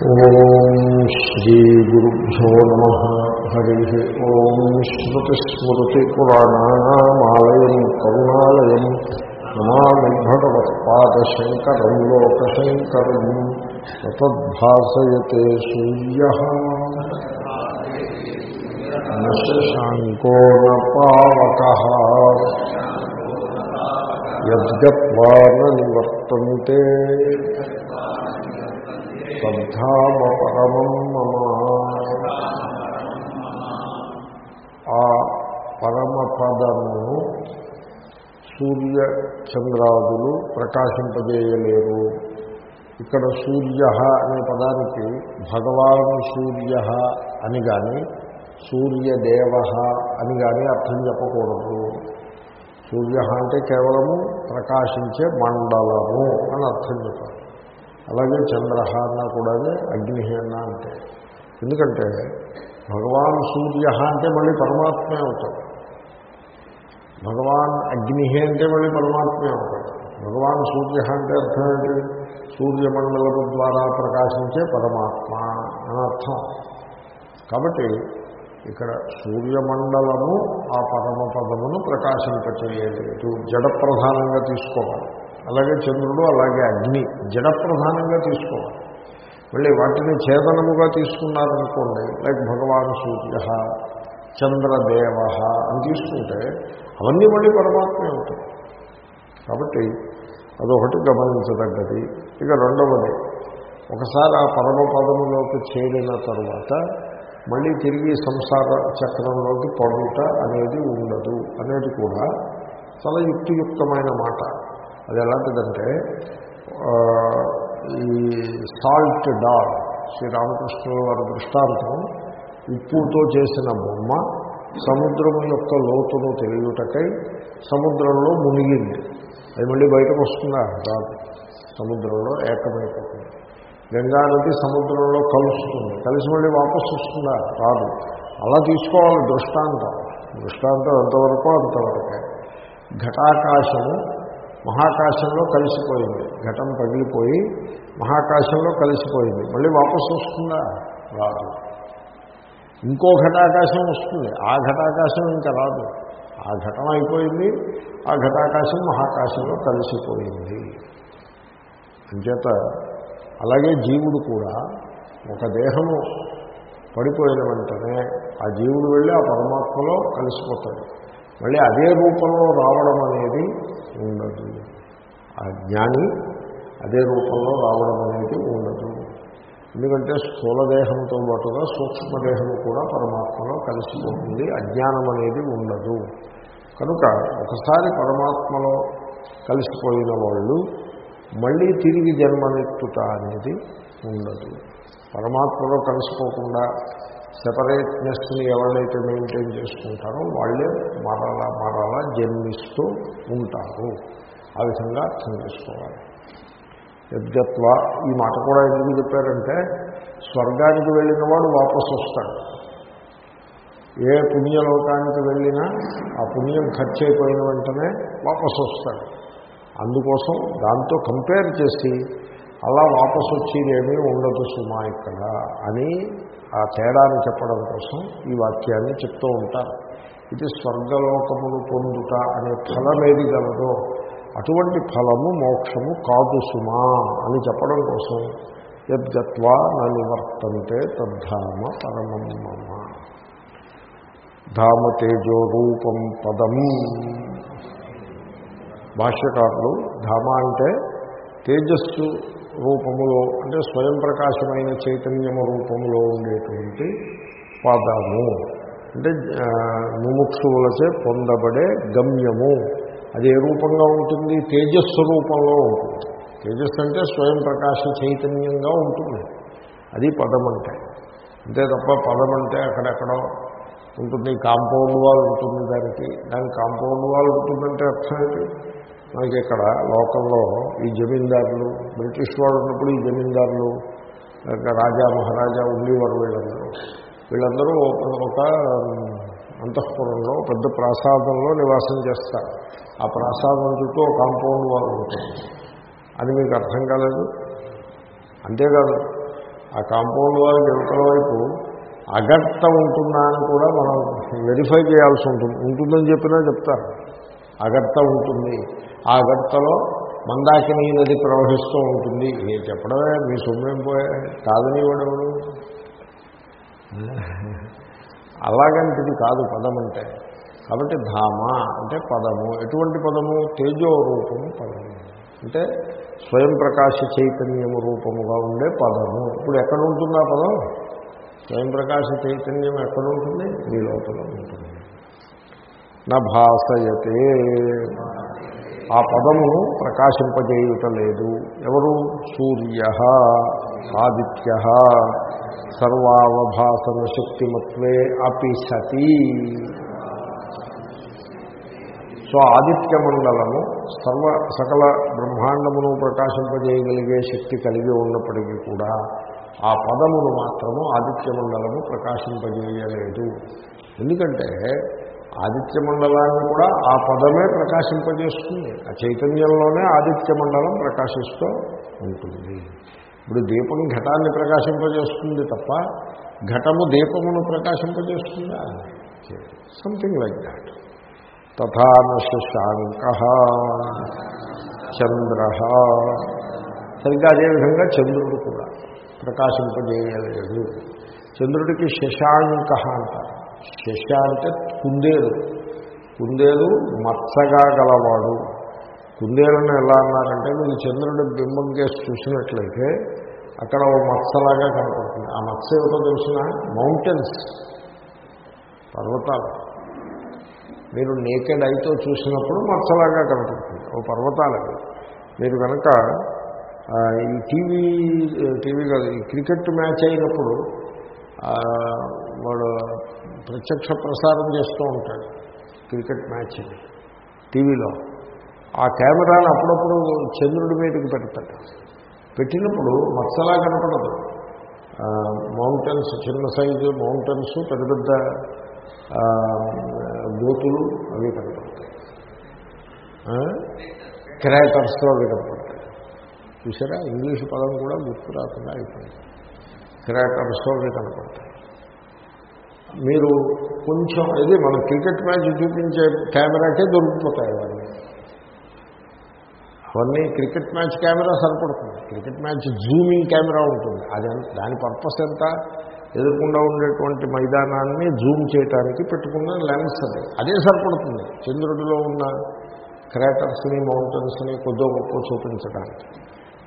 ఓం శ్రీ గురుభ్యో నమ. హరి ఓం శ్రుతిస్మృతిపురాణానామాలయం కరుణాలయం. నమామి భగవత్పాదశంకరం లోకశంకరం. తద్భాసయతే సూర్య. నశాంకో నవక యద్గత్వా న నివర్తంతే తద్ధామ పరమం మమ. ఆ పరమ సూర్య చంద్రాదులు ప్రకాశింపజేయలేరు. ఇక్కడ సూర్య అనే పదానికి భగవాను సూర్య అని కానీ సూర్యదేవ అని కానీ అర్థం చెప్పకూడదు. సూర్య అంటే కేవలము ప్రకాశించే మండలము అని అర్థం చెప్పాలి. అలాగే చంద్ర అన్న కూడా అగ్ని అన్న అంటే. ఎందుకంటే భగవాన్ సూర్య అంటే మళ్ళీ పరమాత్మే అవుతాడు. భగవాన్ అగ్ని అంటే మళ్ళీ పరమాత్మే అవుతాడు. భగవాన్ సూర్య అంటే అర్థం ఏంటి? సూర్యమండలము ద్వారా ప్రకాశించే పరమాత్మ అని అర్థం. కాబట్టి ఇక్కడ సూర్యమండలము ఆ పరమపదమును ప్రకాశింపచేయలేదు. జడ ప్రధానంగా తీసుకోవాలి. అలాగే చంద్రుడు అలాగే అగ్ని జడ ప్రధానంగా తీసుకోవాలి. మళ్ళీ వాటిని ఛేదనముగా తీసుకున్నారనుకోండి లైక్ భగవాన్ సూర్య చంద్రదేవ అని తీసుకుంటే అవన్నీ మళ్ళీ పరమాత్మే అవుతాయి. కాబట్టి అదొకటి గమనించదగ్గది. ఇక రెండవది ఒకసారి ఆ పరమ పదములోకి చేరిన తరువాత మళ్ళీ తిరిగి సంసార చక్రంలోకి పడుట అనేది ఉండదు అనేది కూడా చాలా యుక్తియుక్తమైన మాట. అది ఎలాంటిదంటే ఈ సాల్ట్ డాల్ శ్రీరామకృష్ణుల వారి దృష్టాంతం ఉప్పుతో చేసిన బొమ్మ సముద్రము యొక్క లోతును తెలియటకై సముద్రంలో మునిగింది. అది మళ్ళీ బయటకు వస్తుందా రాదు. సముద్రంలో ఏకమైపోతుంది. గంగా నది సముద్రంలో కలుస్తుంది. కలిసి మళ్ళీ వాపసు వస్తుందా? రాదు. అలా తీసుకోవాలి దృష్టాంతం. దృష్టాంతం ఎంతవరకు? అంతవరకే. ఘటాకాశము మహాకాశంలో కలిసిపోయింది. ఘటం పగిలిపోయి మహాకాశంలో కలిసిపోయింది. మళ్ళీ వాపసు వస్తుందా? రాదు. ఇంకో ఘటాకాశం వస్తుంది. ఆ ఘటాకాశం ఇంకా రాదు. ఆ ఘటన అయిపోయింది. ఆ ఘటాకాశం మహాకాశంలో కలిసిపోయింది. అంచేత అలాగే జీవుడు కూడా ఒక దేహము పడిపోయిన వెంటనే ఆ జీవుడు వెళ్ళి ఆ పరమాత్మలో కలిసిపోతాడు. మళ్ళీ అదే రూపంలో రావడం అనేది ఉండదు. ఆ జ్ఞాని అదే రూపంలో రావడం అనేది ఉండదు. ఎందుకంటే స్థూలదేహంతో పాటుగా సూక్ష్మదేహము కూడా పరమాత్మలో కలిసిపోతుంది అజ్ఞానం అనేది ఉండదు. కనుక ఒకసారి పరమాత్మలో కలిసిపోయిన వాళ్ళు మళ్ళీ తిరిగి జన్మనెత్తుట అనేది ఉండదు. పరమాత్మలో కలిసిపోకుండా సెపరేట్నెస్ని ఎవరైతే మెయింటైన్ చేసుకుంటారో వాళ్ళే మరలా మరలా జన్మిస్తూ ఉంటారు. ఆ విధంగా అర్థం చేసుకోవాలి. యద్గత్వ ఈ మాట కూడా ఎందుకు చెప్పారంటే స్వర్గానికి వెళ్ళిన వాడు వాపసు వస్తాడు. ఏ పుణ్యలోకానికి వెళ్ళినా ఆ పుణ్యం ఖర్చు అయిపోయిన వెంటనే వాపసు వస్తాడు. అందుకోసం దాంతో కంపేర్ చేసి అలా వాపసు వచ్చేదేమీ ఉండదు సుమా ఇక్కడ అని ఆ తేడాన్ని చెప్పడం కోసం ఈ వాక్యాన్ని చెప్తూ ఉంటారు. ఇది స్వర్గలోకములు పొందుట అనే ఫలం ఏది గలదో అటువంటి ఫలము మోక్షము కాదు సుమా అని చెప్పడం కోసం యద్గత్వా నా నివర్తంతే తద్ధామ పరమం మమ. ధామ తేజో రూపం పదం. భాష్యకారులు ధామ అంటే తేజస్సు రూపములో అంటే స్వయం ప్రకాశమైన చైతన్యము రూపంలో ఉండేటువంటి పదము అంటే ముముక్షువులచే పొందబడే గమ్యము. అది ఏ రూపంగా ఉంటుంది? తేజస్సు రూపంలో ఉంటుంది. తేజస్సు అంటే స్వయం ప్రకాశ చైతన్యంగా ఉంటుంది. అది పదం అంటే అంతే తప్ప పదం అంటే అక్కడెక్కడో ఉంటుంది. కాంపౌండ్ వాల్ ఉంటుంది దానికి. దానికి కాంపౌండ్ వాల్ ఉంటుందంటే అర్థం ఏంటి? మనకి ఇక్కడ లోకంలో ఈ జమీందారులు బ్రిటిష్ వాళ్ళు ఉన్నప్పుడు ఈ జమీందారులు రాజా మహారాజా ఉండేవారు వీళ్ళందరూ. వీళ్ళందరూ ఒక అంతఃపురంలో పెద్ద ప్రాసాదంలో నివాసం చేస్తారు. ఆ ప్రాసాదం చుట్టూ కాంపౌండ్ వాళ్ళు ఉంటుంది అది మీకు అర్థం కాలేదు? అంతేకాదు ఆ కాంపౌండ్ వాళ్ళకి యువతల వైపు అగర్త ఉంటుందా అని కూడా మనం వెరిఫై చేయాల్సి ఉంటుంది. ఉంటుందని చెప్పినా చెప్తారు. అగర్త ఉంటుంది. ఆ అగర్తలో మందాకిని నది ప్రవహిస్తూ ఉంటుంది. నేను చెప్పడమే మీ సొమ్మేం పోయే కాదని వాడెవడు? అలాగంటిది కాదు పదం అంటే కాబట్టి ధామ అంటే పదము. ఎటువంటి పదము? తేజో రూపము పదము. అంటే స్వయం ప్రకాశ చైతన్యము రూపముగా ఉండే పదము. ఇప్పుడు ఎక్కడ ఉంటుంది ఆ పదం? స్వయం ప్రకాశ చైతన్యం ఎక్కడ ఉంటుంది? మీ లోపల ఉంటుంది. భాసయతే. ఆ పదమును ప్రకాశింపజేయుటలేదు. ఎవరు? సూర్య ఆదిత్య సర్వావభాసన శక్తిమత్వే అపి సతి. సో ఆదిత్య మండలము సర్వ సకల బ్రహ్మాండమును ప్రకాశింపజేయగలిగే శక్తి కలిగి ఉన్నప్పటికీ కూడా ఆ పదమును మాత్రము ఆదిత్య మండలము ప్రకాశింపజేయలేదు. ఎందుకంటే ఆదిత్య మండలాన్ని కూడా ఆ పదమే ప్రకాశింపజేస్తుంది. ఆ చైతన్యంలోనే ఆదిత్య మండలం ప్రకాశిస్తూ ఉంటుంది. ఇప్పుడు దీపం ఘటాన్ని ప్రకాశింపజేస్తుంది తప్ప ఘటము దీపమును ప్రకాశింపజేస్తుందా? సంథింగ్ లైక్ దాట్ తథాన చంద్ర. సరిగ్గా అదేవిధంగా చంద్రుడు కూడా ప్రకాశింపజేయలేదు. చంద్రుడికి శశాంక అంటారు. శశ అంటే కుందేలు. కుందేలు మత్సగా గలవాడు. కుందేలను ఎలా అన్నారంటే మీరు చంద్రుడి బింబం కేసు చూసినట్లయితే అక్కడ ఓ మత్సలాగా కనపడుతుంది. ఆ మత్స ఏమిటో తెలిసిన? మౌంటైన్స్ పర్వతాలు. మీరు నేకెడ్ అయితో చూసినప్పుడు మత్సలాగా కనపడుతుంది. ఓ పర్వతాలవి మీరు కనుక ఈ టీవీ టీవీ కాదు ఈ క్రికెట్ మ్యాచ్ అయినప్పుడు వాడు ప్రత్యక్ష ప్రసారం చేస్తూ ఉంటాడు క్రికెట్ మ్యాచ్ టీవీలో. ఆ కెమెరాను అప్పుడప్పుడు చంద్రుడి మీదకి పెడతాడు. పెట్టినప్పుడు మత్సలా కనపడదు. మౌంటైన్స్ చిన్న సైజు మౌంటైన్స్ పెద్ద పెద్ద గోతులు అవి కనపడతాయి. క్రాకర్స్తో అవి కనపడతాయి. చూసారా? ఇంగ్లీష్ పదం కూడా గుర్తు రాకుండా అయిపోయింది. క్రాకర్స్తో అవి కనపడతాయి. మీరు కొంచెం ఇది మనం క్రికెట్ మ్యాచ్ చూపించే కెమెరాకే దొరికిపోతాయి అవన్నీ. అవన్నీ క్రికెట్ మ్యాచ్ కెమెరా సరిపడుతుంది. క్రికెట్ మ్యాచ్ జూమింగ్ కెమెరా ఉంటుంది. అది దాని పర్పస్ ఎంత? ఎదుర్కొండా ఉండేటువంటి మైదానాన్ని జూమ్ చేయడానికి పెట్టుకున్న లెన్స్ అది. అదే సరిపడుతుంది. చంద్రుడిలో ఉన్న క్రాటర్స్ని మౌంటైన్స్ని కొద్దో గొప్ప చూపించడానికి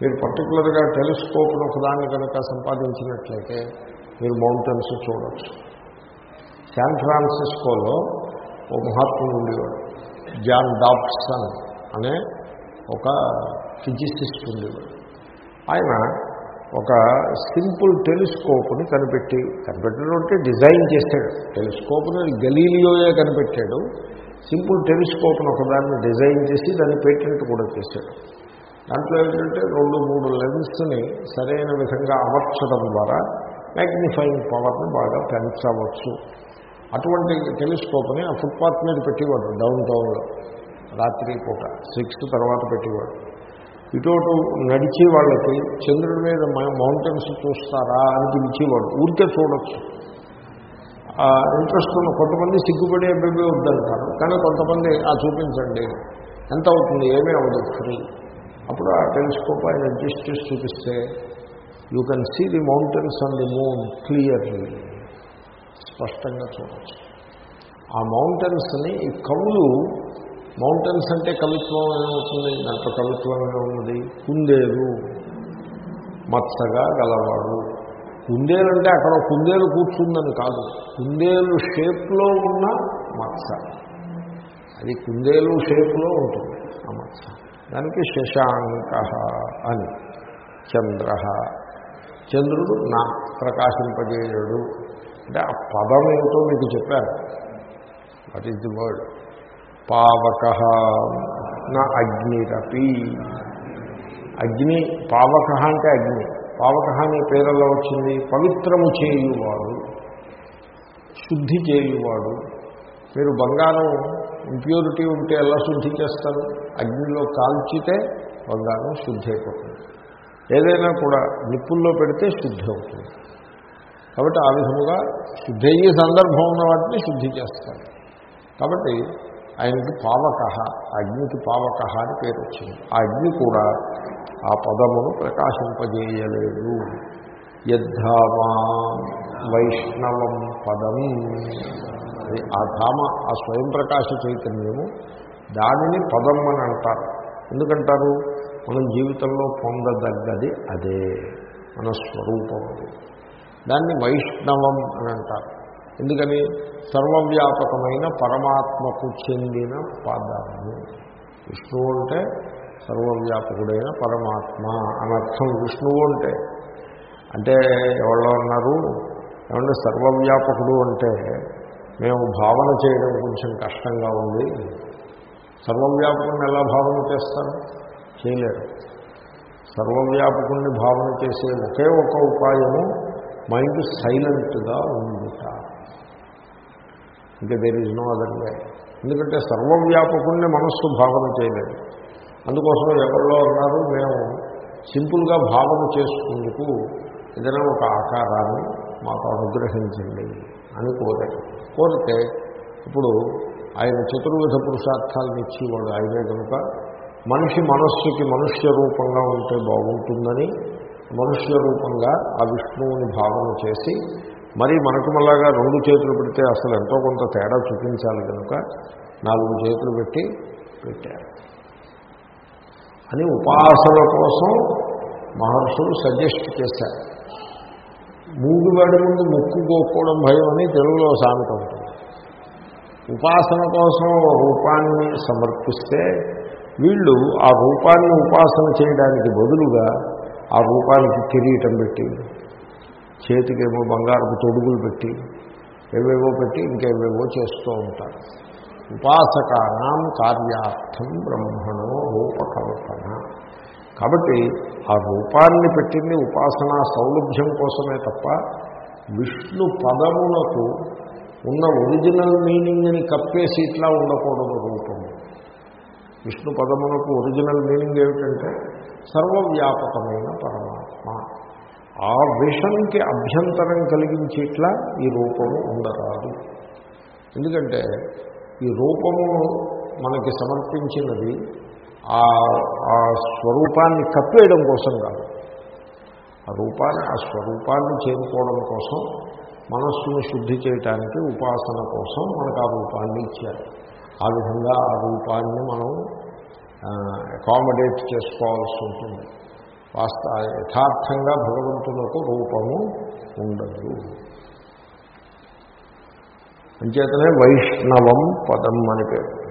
మీరు పర్టికులర్గా టెలిస్కోప్ను ఒకదాన్ని కనుక సంపాదించినట్లయితే మీరు మౌంటైన్స్ చూడవచ్చు శాన్ ఫ్రాన్సిస్కోలో ఓ మహాత్ముడు ఉండేవాడు జాన్ డాప్సన్ అనే ఒక ఫిజిసిస్ట్ ఉండేవాడు. ఆయన ఒక సింపుల్ టెలిస్కోప్ని కనిపెట్టి కనిపెట్టడం అంటే డిజైన్ చేశాడు. టెలిస్కోప్ని గలీలియోయే కనిపెట్టాడు. సింపుల్ టెలిస్కోప్ని ఒకదాన్ని డిజైన్ చేసి దాన్ని పేటెంట్ కూడా చేశాడు. దాంట్లో ఏంటంటే రెండు మూడు లెన్స్ని సరైన విధంగా అమర్చడం ద్వారా మ్యాగ్నిఫైయింగ్ పవర్ని బాగా పెంచవచ్చు. అటువంటి టెలిస్కోప్ని ఆ ఫుట్పాత్ మీద పెట్టేవాడు డౌన్ టౌన్లో రాత్రి పూట సిక్స్ తర్వాత పెట్టేవాడు. ఇటోటు నడిచే వాళ్ళకి చంద్రుడి మీద మౌంటైన్స్ చూస్తారా అని పిలిచేవాడు. ఊరికే చూడొచ్చు. ఇంట్రెస్ట్ ఉన్న కొంతమంది సిగ్గుపడి అబ్బాయి వద్దంటారు కానీ కొంతమంది ఆ చూపించండి. ఎంత అవుతుంది? ఏమీ అవ్వదు ఫ్రీ అప్పుడు ఆ టెలిస్కోప్ ఆయన అడ్జస్ట్ చేసి చూపిస్తే you can see the mountains and the moon clearly స్పష్టంగా చూడవచ్చు ఆ మౌంటైన్స్ని ఈ కవులు మౌంటైన్స్ అంటే కవిత్వం ఏమవుతుంది దాంట్లో కవిత్వం ఏమున్నది కుందేలు. మత్సగా గలవాడు. కుందేలు అంటే అక్కడ కుందేలు కూర్చుందని కాదు. కుందేలు షేప్లో ఉన్న మత్స. అది కుందేలు షేప్లో ఉంటుంది ఆ మత్స. దానికి శశాంక అని చంద్ర. చంద్రుడు నా ప్రకాశింపజేయడు. అంటే ఆ పదం ఏమిటో మీకు చెప్పాను. వాట్ ఈజ్ ది వర్డ్ పావక నా అగ్నిరపి. అగ్ని పావక అంటే అగ్ని. పావక అనే పేరులో వచ్చింది పవిత్రము చేయువాడు శుద్ధి చేయువాడు. మీరు బంగారం ఇంప్యూరిటీ ఉంటే ఎలా శుద్ధి చేస్తారు? అగ్నిలో కాల్చితే బంగారం శుద్ధి అయిపోతుంది. ఏదైనా కూడా నిప్పుల్లో పెడితే శుద్ధి అవుతుంది. కాబట్టి ఆ విధముగా శుద్ధి అయ్యే సందర్భం ఉన్న వాటిని శుద్ధి చేస్తారు. కాబట్టి ఆయనకి పావక అగ్నికి పావక అని పేరు వచ్చింది. ఆ అగ్ని కూడా ఆ పదమును ప్రకాశింపజేయలేదు. యద్ధామా వైష్ణవం పదం. అది ఆ ధామ ఆ స్వయం ప్రకాశ చైతన్యము దానిని పదం అని అంటారు. ఎందుకంటారు? మనం జీవితంలో పొందదగ్గది అదే మన స్వరూపం దాన్ని వైష్ణవం అని అంటారు. ఎందుకని? సర్వవ్యాపకమైన పరమాత్మకు చెందిన పాదాలు. విష్ణువు అంటే సర్వవ్యాపకుడైన పరమాత్మ అనర్థం విష్ణువు అంటే. అంటే ఎవరో అన్నారు ఏమంటే సర్వవ్యాపకుడు అంటే మేము భావన చేయడం కొంచెం కష్టంగా ఉంది. సర్వవ్యాపకుడిని ఎలా భావన చేస్తారు? చేయలేరు. సర్వవ్యాపకుడిని భావన చేసే ఒకే ఒక ఉపాయము మైండ్ సైలెంట్గా ఉండుట. ఇంకా there is no other way. ఎందుకంటే సర్వవ్యాపకుణ్ణి మనస్సు భావన చేయలేదు. అందుకోసం ఎవరిలో ఉన్నారు మేము సింపుల్గా భావన చేసుకుందుకు ఏదైనా ఒక ఆకారాన్ని మాకు అనుగ్రహించండి అని కోరారు. కోరితే ఇప్పుడు ఆయన చతుర్విధ పురుషార్థాలను ఇచ్చేవాడు. ఆయనే కనుక మనిషి మనస్సుకి మనుష్య రూపంగా ఉంటే బాగుంటుందని మనుష్య రూపంగా ఆ విష్ణువుని భావన చేసి మరి మనకు మళ్ళాగా రెండు చేతులు పెడితే అసలు ఎంతో కొంత తేడా చూపించాలి కనుక నాలుగు చేతులు పెట్టి పెట్టారు. అని ఉపాసన కోసం మహర్షులు సజెస్ట్ చేశారు. మూడువాడి ముందు ముక్కుకోకపోవడం భయం అని తెలుగులో సామెత ఉంటుంది. ఉపాసన కోసం రూపాన్ని సమర్పిస్తే వీళ్ళు ఆ రూపాన్ని ఉపాసన చేయడానికి బదులుగా ఆ రూపానికి కిరీటం పెట్టి చేతికేమో బంగారపు తొడుగులు పెట్టి ఏవేవో పెట్టి ఇంకేవేవో చేస్తూ ఉంటారు. ఉపాసకానాం కార్యార్థం బ్రహ్మణో రూపకల్పన. కాబట్టి ఆ రూపాన్ని పెట్టింది ఉపాసనా సౌలభ్యం కోసమే తప్ప విష్ణు పదమునకు ఉన్న ఒరిజినల్ మీనింగ్ని కప్పేసి ఇట్లా ఉండకూడదు రూపము. విష్ణు పదమునకు ఒరిజినల్ మీనింగ్ ఏమిటంటే సర్వవ్యాపకమైన పరమాత్మ. ఆ విషంకి అభ్యంతరం కలిగించేట్లా ఈ రూపము ఉండరాదు. ఎందుకంటే ఈ రూపము మనకి సమర్పించినది ఆ స్వరూపాన్ని కప్పేయడం కోసం కాదు. ఆ రూపాన్ని ఆ స్వరూపాన్ని చేరుకోవడం కోసం మనస్సును శుద్ధి చేయటానికి ఉపాసన కోసం మనకు ఆ రూపాన్ని ఇచ్చారు. ఆ విధంగా ఆ రూపాన్ని మనం అకామిడేట్ చేసుకోవాల్సి ఉంటుంది. వాస్త యథార్థంగా భగవంతులకు రూపము ఉండదు. అంచేతనే వైష్ణవం పదం అని పేరు.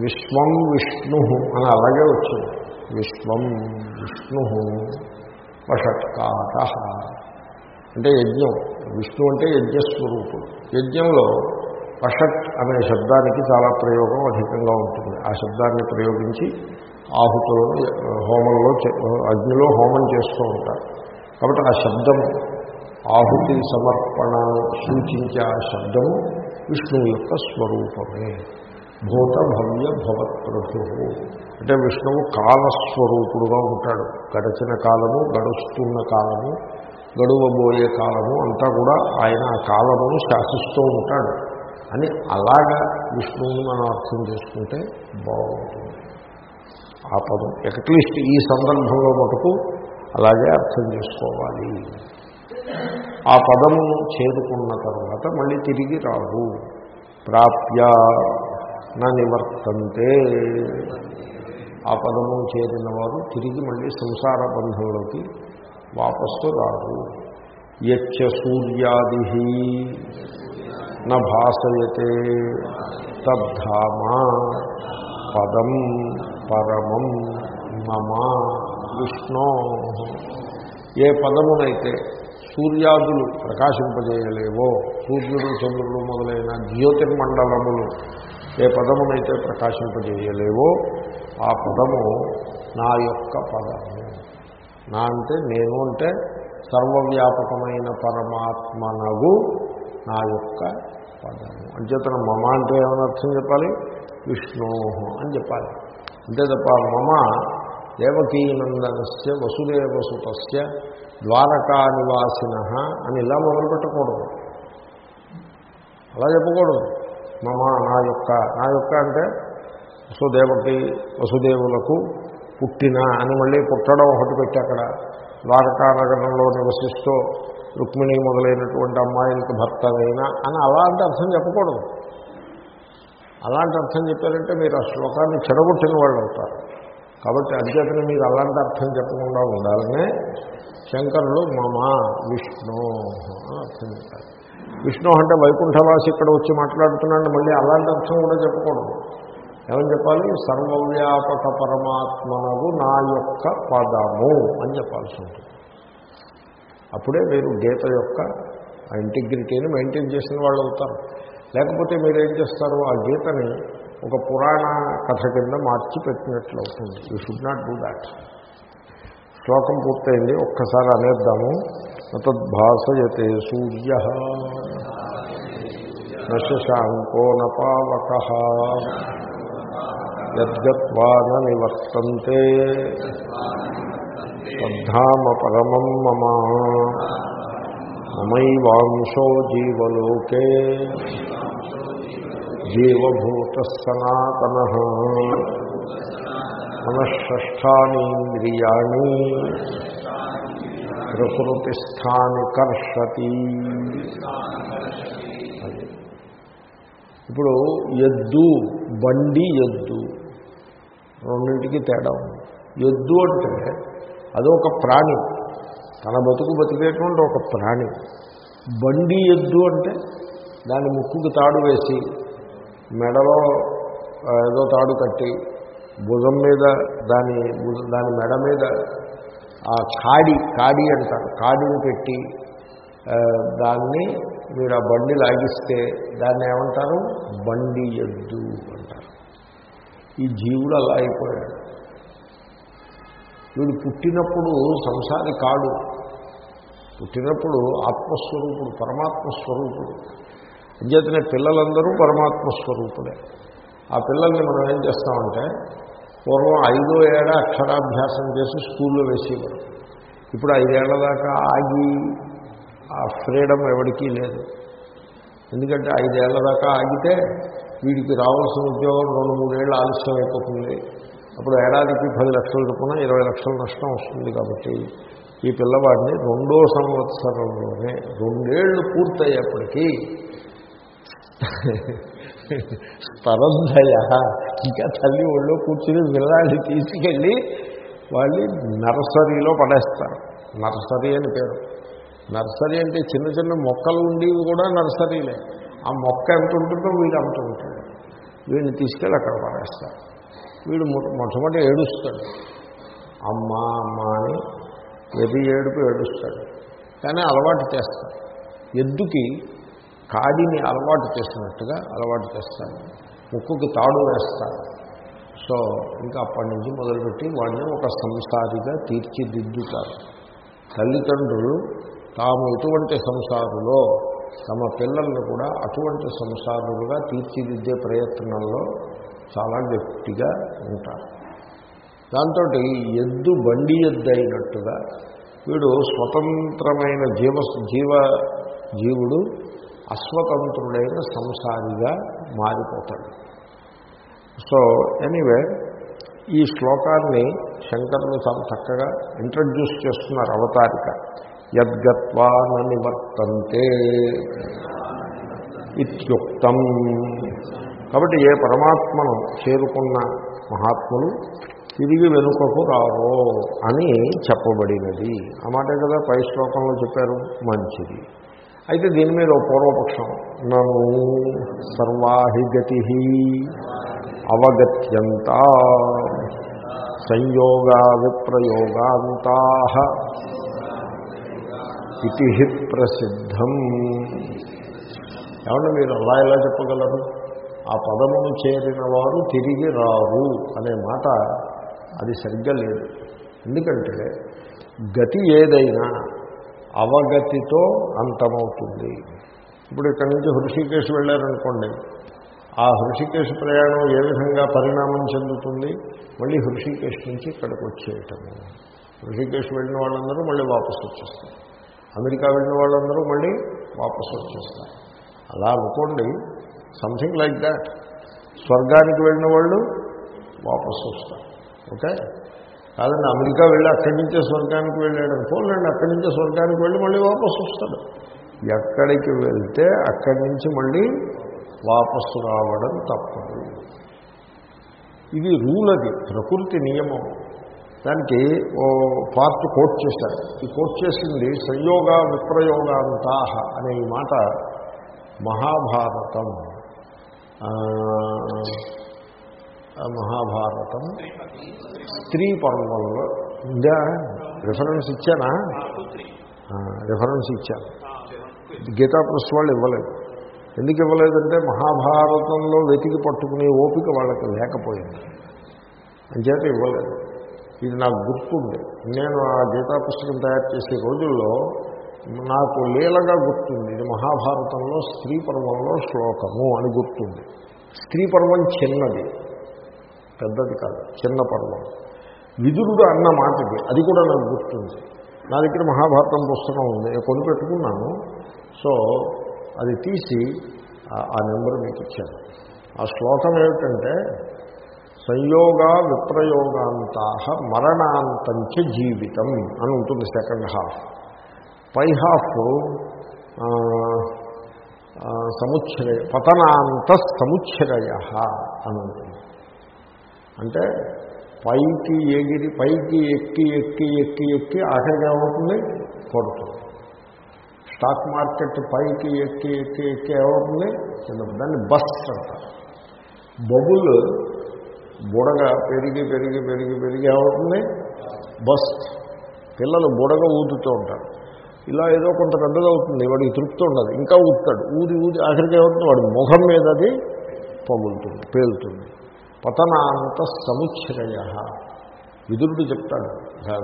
విశ్వం విష్ణు అని అలాగే వచ్చింది. విశ్వం విష్ణు వషట్కార అంటే యజ్ఞం. విష్ణు అంటే యజ్ఞస్వరూపుడు. యజ్ఞంలో పషట్ అనే శబ్దానికి చాలా ప్రయోగం అధికంగా ఉంటుంది. ఆ శబ్దాన్ని ప్రయోగించి ఆహుతులను హోమంలో అగ్నిలో హోమం చేస్తూ ఉంటారు. కాబట్టి ఆ శబ్దము ఆహుతి సమర్పణను సూచించే ఆ శబ్దము విష్ణువు యొక్క స్వరూపమే. భూత భవ్య భవత్ ప్రభు అంటే విష్ణువు కాలస్వరూపుడుగా ఉంటాడు. గడచిన కాలము గడుస్తున్న కాలము గడువబోయే కాలము అంతా కూడా ఆయన ఆ కాలమును శాసిస్తూ ఉంటాడు. అని అలాగా విష్ణువుని మనం అర్థం చేసుకుంటే బాగుంటుంది. ఆ పదం అట్లీస్ట్ ఈ సందర్భంలో మటుకు అలాగే అర్థం చేసుకోవాలి. ఆ పదమును చేరుకున్న తర్వాత మళ్ళీ తిరిగి రాదు. ప్రాప్య నా నివర్తంతే. ఆ పదము చేరిన వారు తిరిగి మళ్ళీ సంసార బంధంలోకి వాపస్సు రాదు. యచ్చ సూర్యాది న భాసయతే తద్ధామా పదం పరమం మమ విష్ణో. ఏ పదమునైతే సూర్యాదులు ప్రకాశింపజేయలేవో సూర్యుడు చంద్రుడు మొదలైన జ్యోతిర్మండలములు ఏ పదమునైతే ప్రకాశింపజేయలేవో ఆ పదము నా యొక్క పదము. నా అంటే నేను అంటే సర్వవ్యాపకమైన పరమాత్మనగు నా యొక్క పదము అంచేతన మమ అంటే ఏమైనా అర్థం చెప్పాలి? విష్ణు అని చెప్పాలి. అంతే తప్ప మమ దేవకీనందనస్య వసుదేవసుతస్య ద్వారకా నివాసిన అని ఇలా మొదలుపెట్టకూడదు అలా చెప్పకూడదు. మమ నా యొక్క నా యొక్క అంటే వసుదేవకి వసుదేవులకు పుట్టిన అని మళ్ళీ పుట్టడం ఒకటి పెట్టి అక్కడ ద్వారకా నగరంలో నివసిస్తూ రుక్మిణి మొదలైనటువంటి అమ్మాయిలకు భర్తనైనా అని అలాంటి అర్థం చెప్పకూడదు. అలాంటి అర్థం చెప్పారంటే మీరు ఆ శ్లోకాన్ని చెడగొట్టిన వాళ్ళు అవుతారు. కాబట్టి అధ్యతను మీరు అలాంటి అర్థం చెప్పకుండా ఉండాలనే శంకరుడు మమ విష్ణు అని అర్థం చెప్పారు. విష్ణు అంటే వైకుంఠవాసి ఇక్కడ వచ్చి మాట్లాడుతున్నాడు మళ్ళీ అలాంటి అర్థం కూడా చెప్పకూడదు. ఏమని చెప్పాలి? సర్వవ్యాపక పరమాత్మనవు నా యొక్క పదము అని చెప్పాల్సి ఉంటుంది. అప్పుడే మీరు గీత యొక్క ఆ ఇంటిగ్రిటీని మెయింటైన్ చేసిన వాళ్ళు అవుతారు. లేకపోతే మీరు ఏం చేస్తారు? ఆ గీతని ఒక పురాణ కథ కింద మార్చి పెట్టినట్లు అవుతుంది you should not do that శ్లోకం పూర్తయింది. ఒక్కసారి అనేద్దాము. తద్భాసయతే సూర్య. నశాంకో నపావక. యద్గత్వా నివర్తంతే. తద్ధామ పరమం మమ. మమైవాంశో జీవలోకే. జీవభూత సనాతన మనషష్టానీంద్రియాణి ప్రకృతిస్థాని కర్షతి. ఇప్పుడు ఎద్దు బండి ఎద్దు. రెండింటికి తేడా ఉంది. ఎద్దు అంటే అదొక ప్రాణి. తన బతుకు బతికేటువంటి ఒక ప్రాణి. బండి ఎద్దు అంటే దాని ముక్కుకు తాడు వేసి మెడలో ఏదో తాడు కట్టి భుజం మీద దాని దాని మెడ మీద ఆ కాడి కాడి అంటారు. కాడిని పెట్టి దాన్ని మీరు ఆ బండి లాగిస్తే దాన్ని ఏమంటారు? బండి ఎద్దు అంటారు. ఈ జీవుడు అలా అయిపోయాడు. వీడు పుట్టినప్పుడు సంసారి కాడు. పుట్టినప్పుడు ఆత్మస్వరూపుడు పరమాత్మ స్వరూపుడు అంచేతనే పిల్లలందరూ పరమాత్మ స్వరూపుడే ఆ పిల్లల్ని మనం ఏం చేస్తామంటే పూర్వం ఐదో ఏడ అక్షరాభ్యాసం చేసి స్కూల్లో వేసేవారు. ఇప్పుడు ఐదేళ్ళ దాకా ఆగి ఆ ఫ్రీడమ్ ఎవరికీ లేదు. ఎందుకంటే ఐదేళ్ళ దాకా ఆగితే వీడికి రావాల్సిన ఉద్యోగం రెండు మూడేళ్ళు ఆలస్యం అయిపోతుంది అప్పుడు ఏడాదికి పది లక్షల చొప్పున ఇరవై లక్షల నష్టం వస్తుంది కాబట్టి ఈ పిల్లవాడిని రెండో సంవత్సరంలోనే రెండేళ్ళు పూర్తయ్యేప్పటికీ స్తరద్ధయ ఇంకా తల్లి ఒళ్ళో కూర్చుని పిల్లాడిని తీసుకెళ్ళి వాళ్ళు నర్సరీలో పడేస్తారు. నర్సరీ అని పేరు. నర్సరీ అంటే చిన్న చిన్న మొక్కలు ఉండేవి కూడా నర్సరీలే. ఆ మొక్క ఎంత ఉంటుందో వీడు అంత ఉంటాడు. వీడిని తీసుకెళ్ళి అక్కడ పడేస్తారు. వీడు మొ- మొట్టమొదటి ఏడుస్తాడు. అమ్మ అమ్మ అని ఎది ఏడుపు ఏడుస్తాడు. కానీ అలవాటు చేస్తాడు. ఎద్దుకి కాడిని అలవాటు చేసినట్టుగా అలవాటు చేస్తాడు. ముక్కుకి తాడు వేస్తాడు. సో ఇంకా అప్పటి నుంచి మొదలుపెట్టి వాడిని ఒక సంసారిగా తీర్చిదిద్దుతారు తల్లిదండ్రులు తాము ఎటువంటి సంసారులో తమ పిల్లల్ని కూడా అటువంటి సంసారులుగా తీర్చిదిద్దే ప్రయత్నంలో చాలా గట్టిగా ఉంటారు. దాంతో ఎద్దు బండి ఎద్దు అయినట్టుగా వీడు స్వతంత్రమైన జీవ జీవ జీవుడు అస్వతంత్రుడైన సంసారిగా మారిపోతాడు. సో ఎనీవే ఈ శ్లోకాన్ని శంకరులు చాలా చక్కగా ఇంట్రడ్యూస్ చేస్తున్నారు అవతారిక. యద్గత్వా నివర్తంతే. ఇత్యుక్తం. కాబట్టి ఏ పరమాత్మను చేరుకున్న మహాత్ములు తిరిగి వెనుకకు రారో అని చెప్పబడినది. ఆ మాటే కదా పై శ్లోకంలో చెప్పారు మంచిది. అయితే దీని మీద పూర్వపక్షం నను సర్వాహి గతి అవగత్యంతా సంయోగా విప్రయోగాంతా ఇది ప్రసిద్ధం. ఏమన్నా మీరు అలా ఎలా చెప్పగలరు? ఆ పదమును చేరిన వారు తిరిగి రారు అనే మాట అది సరిగ్గా లేదు. ఎందుకంటే గతి ఏదైనా అవగతితో అంతమవుతుంది. ఇప్పుడు ఇక్కడి నుంచి హృషికేశ్ వెళ్ళారనుకోండి. ఆ హృషికేశ్ ప్రయాణం ఏ విధంగా పరిణామం చెందుతుంది? మళ్ళీ హృషికేశ్ నుంచి ఇక్కడికి వచ్చేయటము. హృషికేశ్ వెళ్ళిన వాళ్ళందరూ మళ్ళీ వాపసు వచ్చేస్తారు. అమెరికా వెళ్ళిన వాళ్ళందరూ మళ్ళీ వాపసు వచ్చేస్తారు. అలా అనుకోండి సంథింగ్ లైక్ దాట్. స్వర్గానికి వెళ్ళిన వాళ్ళు వాపసు వస్తారు. ఓకే? కాదండి అమెరికా వెళ్ళి అక్కడి నుంచే స్వర్గానికి వెళ్ళాడు అనుకోలేండి అక్కడి నుంచే స్వర్గానికి వెళ్ళి మళ్ళీ వాపసు వస్తాడు. ఎక్కడికి వెళ్తే అక్కడి నుంచి మళ్ళీ వాపసు రావడం తప్పదు. ఇది రూల్ అది ప్రకృతి నియమం. దానికి ఓ పార్ట్ కోట్ చేశారు. ఈ కోట్ చేసింది సంయోగ విప్రయోగాంతాహ అనే ఈ మాట మహాభారతం. మహాభారతం స్త్రీ పర్వంలో ఇంకా రిఫరెన్స్ ఇచ్చానా? రిఫరెన్స్ ఇచ్చాను గీతా ప్రెస్ వాళ్ళు ఇవ్వలేదు. ఎందుకు ఇవ్వలేదంటే మహాభారతంలో వెతికి పట్టుకునే ఓపిక వాళ్ళకి లేకపోయింది. అంచేత ఇవ్వలేదు. ఇది నాకు గుర్తుంది. నేను ఆ గీతా పుస్తకం తయారు చేసే రోజుల్లో నాకు లీలగా గుర్తుంది. ఇది మహాభారతంలో స్త్రీ పర్వంలో శ్లోకము అని గుర్తుంది. స్త్రీ పర్వం చిన్నది. పెద్దది కాదు చిన్న పర్వం. విదురుడు అన్న మాటది. అది కూడా నాకు గుర్తుంది. నా దగ్గర మహాభారతం పుస్తకం ఉంది. కొని పెట్టుకున్నాను. సో అది తీసి ఆ- ఆ నెంబర్ మీకు ఇచ్చాను. ఆ శ్లోకం ఏమిటంటే సంయోగ విప్రయోగాంతా మరణాంతంచ జీవితం అని ఉంటుంది సెకండ్ హాఫ్ పై హాఫ్ సముచ్చరయ పతనాంత సముచ్చరయ అని ఉంటుంది అంటే పైకి ఎగిరి పైకి ఎక్కి ఎక్కి ఎక్కి ఎక్కి ఆఖరిగా ఏమవుతుంది? కొడుతుంది స్టాక్ మార్కెట్ పైకి ఎక్కి ఎక్కి ఎక్కి ఏమవుతుంది? కింద దాన్ని బస్ అంటారు. బబుల్ బుడగ పెరిగి పెరిగి పెరిగి పెరిగి ఏమవుతుంది? బస్. పిల్లలు బుడగ ఊదుతూ ఉంటారు. ఇలా ఏదో కొంత పెద్దగా అవుతుంది వాడికి తృప్తి ఉండదు ఇంకా ఊపుతాడు. ఊది ఊది ఆఖరికి ఏమవుతుంది? వాడి ముఖం మీద అది పగులుతుంది పేలుతుంది. పతనాంత సముచ్చరయ విదురుడు చెప్తాడు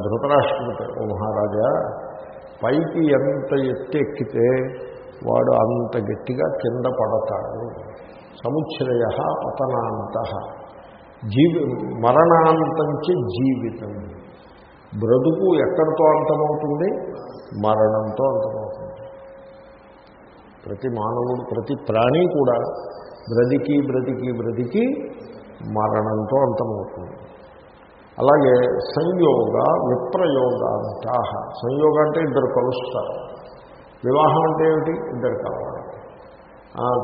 ధృతరాష్ట్రుడితో ఓ మహారాజా పైకి ఎంత ఎత్తి ఎక్కితే వాడు అంత గట్టిగా కింద పడతాడు. సముచ్చరయ పతనాంత. జీవి మరణాంతంచి జీవితం. బ్రతుకు ఎక్కడితో అంతమవుతుంది? మరణంతో అంతమవుతుంది. ప్రతి మానవుడు ప్రతి ప్రాణి కూడా బ్రతికి బ్రతికి బ్రతికి మరణంతో అంతమవుతుంది. అలాగే సంయోగ విప్రయోగాంతా. సంయోగం అంటే ఇద్దరు కలుస్తారు. వివాహం అంటే ఏమిటి? ఇద్దరు కలవడం.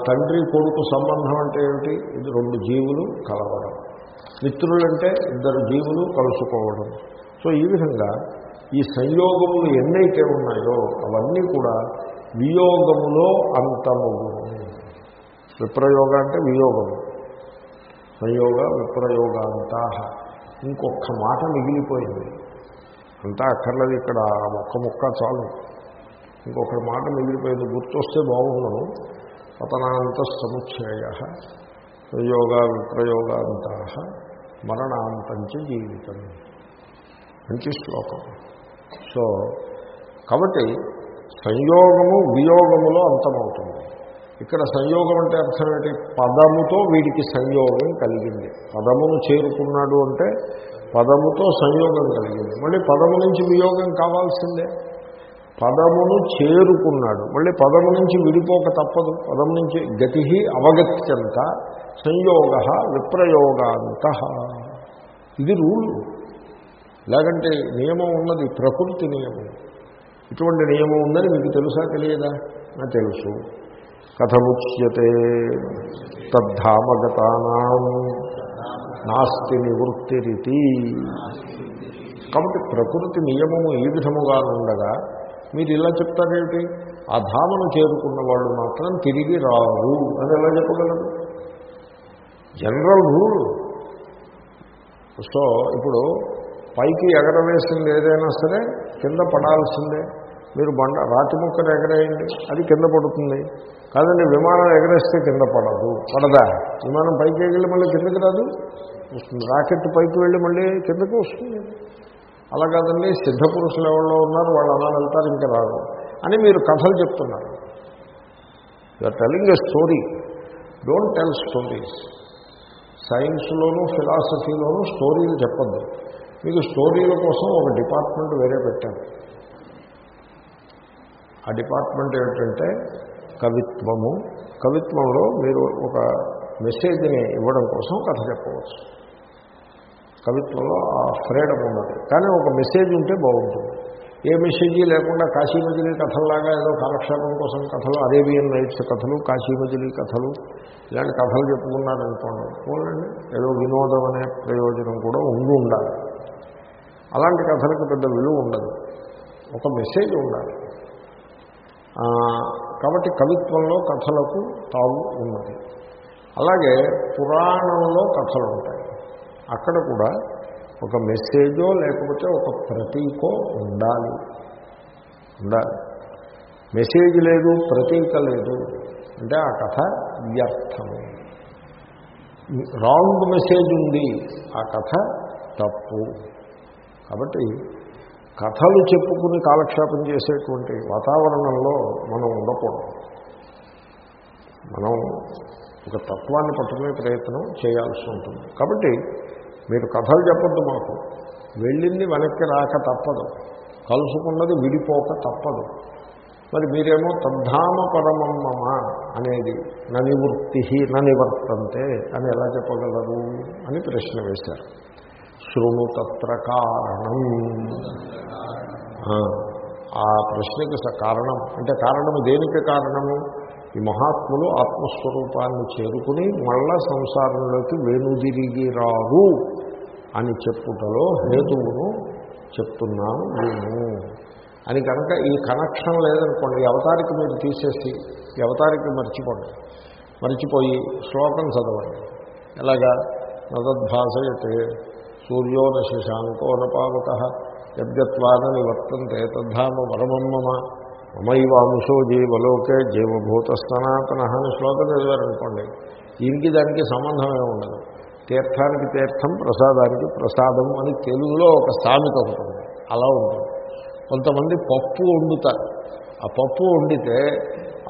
తండ్రి కొడుకు సంబంధం అంటే ఏమిటి? ఇది రెండు జీవులు కలవడం. మిత్రులంటే ఇద్దరు జీవులు కలుసుకోవడం. సో ఈ విధంగా ఈ సంయోగములు ఎన్నైతే ఉన్నాయో అవన్నీ కూడా వియోగములో అంతమగు. విప్రయోగ అంటే వియోగము సంయోగ విప్రయోగాంతా ఇంకొక మాట మిగిలిపోయింది. అంతా అక్కర్లేదు ఇక్కడ ఒక్క ముక్క చాలు. ఇంకొక మాట మిగిలిపోయింది గుర్తొస్తే బాగుండను పతనాంత సముచ్చయ సంయోగ విప్రయోగాంతా మరణాంతంచ జీవితం. మంచి శ్లోకం. సో కాబట్టి సంయోగము వియోగములో అంతమవుతుంది. ఇక్కడ సంయోగం అంటే అర్థం ఏంటి? పదముతో వీడికి సంయోగం కలిగింది. పదమును చేరుకున్నాడు అంటే పదముతో సంయోగం కలిగింది. మళ్ళీ పదము నుంచి వియోగం కావాల్సిందే. పదమును చేరుకున్నాడు. మళ్ళీ పదము నుంచి విడిపోక తప్పదు. పదము నుంచి గతి అవగత్యంత సంయోగ విప్రయోగాంత. ఇది రూల్. లేకంటే నియమం ఉన్నది ప్రకృతి నియమం. ఇటువంటి నియమం ఉందని మీకు తెలుసా తెలియదా? నా తెలుసు. కథముచ్యతే తద్ధామగతానాం. నాస్తి నివృత్తిరితి. కాబట్టి ప్రకృతి నియమము ఈ విధముగా ఉండగా మీరు ఇలా చెప్తారేమిటి? ఆ ధామను చేరుకున్న వాళ్ళు మాత్రం తిరిగి రారు. అని ఎలా చెప్పగలరు? General rule. సో ఇప్పుడు పైకి ఎగరవేసింది ఏదైనా సరే కింద పడాల్సిందే. మీరు బండ రాతి ముక్కను ఎగరేయండి అది కింద పడుతుంది. కాదండి విమానం ఎగరేస్తే కింద పడదు పడదా? విమానం పైకి ఎగిలి మళ్ళీ కిందకి రాదు? వస్తుంది. రాకెట్ పైకి వెళ్ళి మళ్ళీ కిందకి వస్తుంది. అలా కాదండి సిద్ధ పురుషులు ఎవరో ఉన్నారు వాళ్ళు అలా వెళ్తారు ఇంకా రాదు అని మీరు కథలు చెప్తున్నారు. You're telling a story don't tell stories సైన్స్లోనూ ఫిలాసఫీలోనూ స్టోరీలు చెప్పద్దు. మీకు స్టోరీల కోసం ఒక డిపార్ట్మెంట్ వేరే పెట్టారు. ఆ డిపార్ట్మెంట్ ఏమిటంటే కవిత్వము. కవిత్వంలో మీరు ఒక మెసేజ్ని ఇవ్వడం కోసం కథ చెప్పవచ్చు. కవిత్వంలో ఆ ఫ్రీడమ్ ఉన్నది. కానీ ఒక మెసేజ్ ఉంటే బాగుంటుంది. ఏ మెసేజీ లేకుండా కాశీమజిలీ కథల్లాగా ఏదో కాలక్షేపం కోసం కథలు అరేబియన్ నైట్స్ కథలు కాశీమజిలీ కథలు ఇలాంటి కథలు చెప్పుకున్నారనుకోండి పోలండి ఏదో వినోదం అనే ప్రయోజనం కూడా ఉండి ఉండాలి. అలాంటి కథలకు పెద్ద విలువ ఉండదు. ఒక మెసేజ్ ఉండాలి. కాబట్టి కవిత్వంలో కథలకు తావు ఉన్నది. అలాగే పురాణంలో కథలు ఉంటాయి. అక్కడ కూడా ఒక మెసేజో లేకపోతే ఒక ప్రతీకో ఉండాలి. ఉండాలి. మెసేజ్ లేదు ప్రతీక లేదు. అంటే ఆ కథ వ్యర్థము. రాంగ్ మెసేజ్ ఉంది. ఆ కథ తప్పు. కాబట్టి కథలు చెప్పుకుని కాలక్షేపం చేసేటువంటి వాతావరణంలో మనం ఉండకూడదు. మనం ఒక తత్వాన్ని పట్టుకునే ప్రయత్నం చేయాల్సి ఉంటుంది. కాబట్టి మీరు కథలు చెప్పొద్దు మాకు. వెళ్ళింది వెనక్కి రాక తప్పదు. కలుసుకున్నది విడిపోక తప్పదు. మరి మీరేమో తద్ధామ పరమమ్మ అనేది ననివృత్తి ననివర్తంతే అని ఎలా చెప్పగలరు అని ప్రశ్న వేశారు. శృణు తత్ర కారణం. ఆ, ప్రశ్నకి స- కారణం అంటే కారణము దేనికి కారణము? ఈ మహాత్ములు ఆత్మస్వరూపాన్ని చేరుకుని మళ్ళా సంసారంలోకి వేణుదిరిగి రారు అని చెప్పుటలో హేతువును చెప్తున్నాను నేను అని కనుక ఈ కనెక్షన్ లేదనుకోండి ఈ అవతారికి మీరు తీసేసి ఈ అవతారికి మర్చిపోండి. మర్చిపోయి శ్లోకం చదవండి. ఎలాగా? నదద్భాసయతే. సూర్యో నశాంకో నపావక న యద్గత్వాన నివర్తంతే తద్ధామ పరమమ్మ మమైవాంశో జీవలోకే జీవభూత సనాతన అని శ్లోకం చదివారనుకోండి. దీనికి దానికి సంబంధమే ఉండదు. తీర్థానికి తీర్థం ప్రసాదానికి ప్రసాదం అని తెలుగులో ఒక సామెత ఉంటుంది అలా ఉంటుంది. కొంతమంది పప్పు వండుతారు. ఆ పప్పు వండితే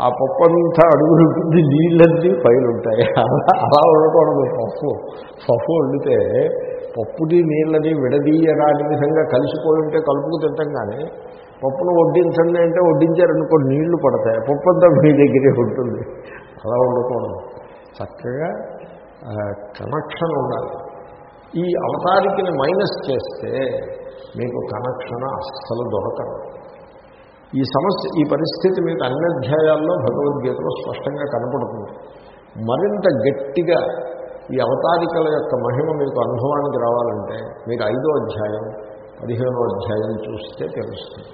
ఆ పప్పు అంతా అడుగులు ఉంటుంది నీళ్ళన్నీ పైలు ఉంటాయి అలా అలా ఉండకూడదు పప్పు పప్పు వండితే పప్పుది నీళ్ళని విడదీయరాని విధంగా కలిసిపోయి ఉంటే కలుపుకు తింటాం కానీ పప్పును వడ్డించండి అంటే వడ్డించారనుకో నీళ్ళు పడతాయి. పప్పు అంతా మీ దగ్గరే ఉంటుంది. అలా ఉండకూడదు. చక్కగా కనెక్షన్ ఉండాలి. ఈ అవతారికని మైనస్ చేస్తే మీకు కనెక్షన్ అస్సలు దొరకదు. ఈ సమస్య ఈ పరిస్థితి మీకు అన్ని అధ్యాయాల్లో భగవద్గీతలో స్పష్టంగా కనపడుతుంది. మరింత గట్టిగా ఈ అవతారికల యొక్క మహిమ మీకు అనుభవానికి రావాలంటే మీరు ఐదో అధ్యాయం పదిహేనో అధ్యాయం చూస్తే తెలుస్తుంది.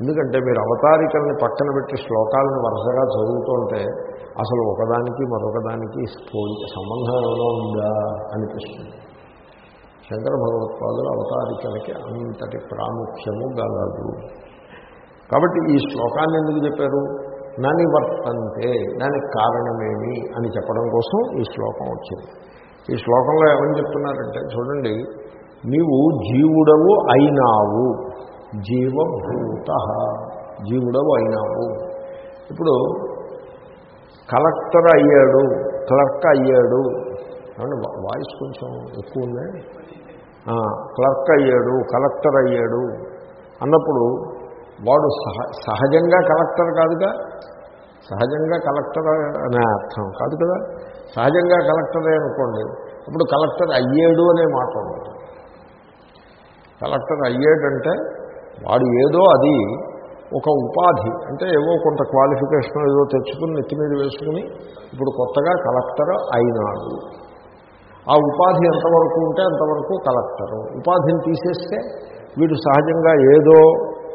ఎందుకంటే మీరు అవతారికల్ని పక్కన పెట్టి శ్లోకాలను వరుసగా చదువుతుంటే అసలు ఒకదానికి మరొకదానికి సంబంధం ఏమైనా ఉందా అనిపిస్తుంది. శంకర భగవత్పాదులు అవతారికలకి అంతటి ప్రాముఖ్యము గలదు. కాబట్టి ఈ శ్లోకాన్ని ఎందుకు చెప్పారు? ననివర్తంతే. దానికి కారణమేమి అని చెప్పడం కోసం ఈ శ్లోకం వచ్చింది. ఈ శ్లోకంలో ఏమని చెప్తున్నారంటే చూడండి నీవు జీవుడవు అయినావు. జీవభూత. జీవుడవు అయినావు. ఇప్పుడు కలెక్టర్ అయ్యాడు క్లర్క్ అయ్యాడు. ఏమంటే వాయిస్ కొంచెం ఎక్కువ ఉంది? క్లర్క్ అయ్యాడు కలెక్టర్ అయ్యాడు. అన్నప్పుడు వాడు సహ సహజంగా కలెక్టర్ కాదుగా? సహజంగా కలెక్టర్ అనే అర్థం కాదు కదా? సహజంగా కలెక్టరే అనుకోండి. ఇప్పుడు కలెక్టర్ అయ్యాడు అనే మాట ఉంది కలెక్టర్ అయ్యాడంటే వాడు ఏదో అది ఒక ఉపాధి. అంటే ఏవో కొంత క్వాలిఫికేషన్ ఏదో తెచ్చుకుని నెత్తి మీద వేసుకుని ఇప్పుడు కొత్తగా కలెక్టర్ అయినాడు. ఆ ఉపాధి ఎంతవరకు ఉంటే అంతవరకు కలెక్టరు. ఉపాధిని తీసేస్తే వీడు సహజంగా ఏదో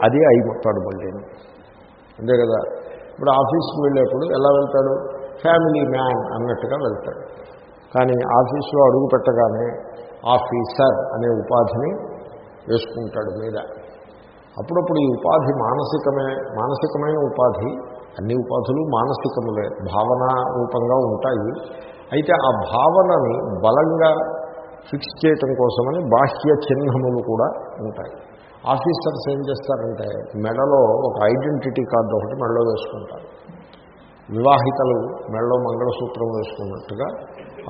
అది అయిపోతాడు మళ్ళీ అంతే కదా? ఇప్పుడు ఆఫీస్కి వెళ్ళేప్పుడు ఎలా వెళ్తాడు? ఫ్యామిలీ మ్యాన్ అన్నట్టుగా వెళ్తాడు. కానీ ఆఫీస్లో అడుగు పెట్టగానే ఆఫీసర్ అనే ఉపాధిని వేసుకుంటాడు మీద. అప్పుడప్పుడు ఈ ఉపాధి మానసికమే మానసికమైన ఉపాధి అన్ని ఉపాధులు మానసికములే భావన రూపంగా ఉంటాయి. అయితే ఆ భావనని బలంగా ఫిక్స్ చేయటం కోసమని బాహ్య చిహ్నములు కూడా ఉంటాయి. ఆఫీసర్స్ ఏం చేస్తారంటే మెడలో ఒక ఐడెంటిటీ కార్డు ఒకటి మెడలో వేసుకుంటారు. వివాహితలు మెడలో మంగళసూత్రం వేసుకున్నట్టుగా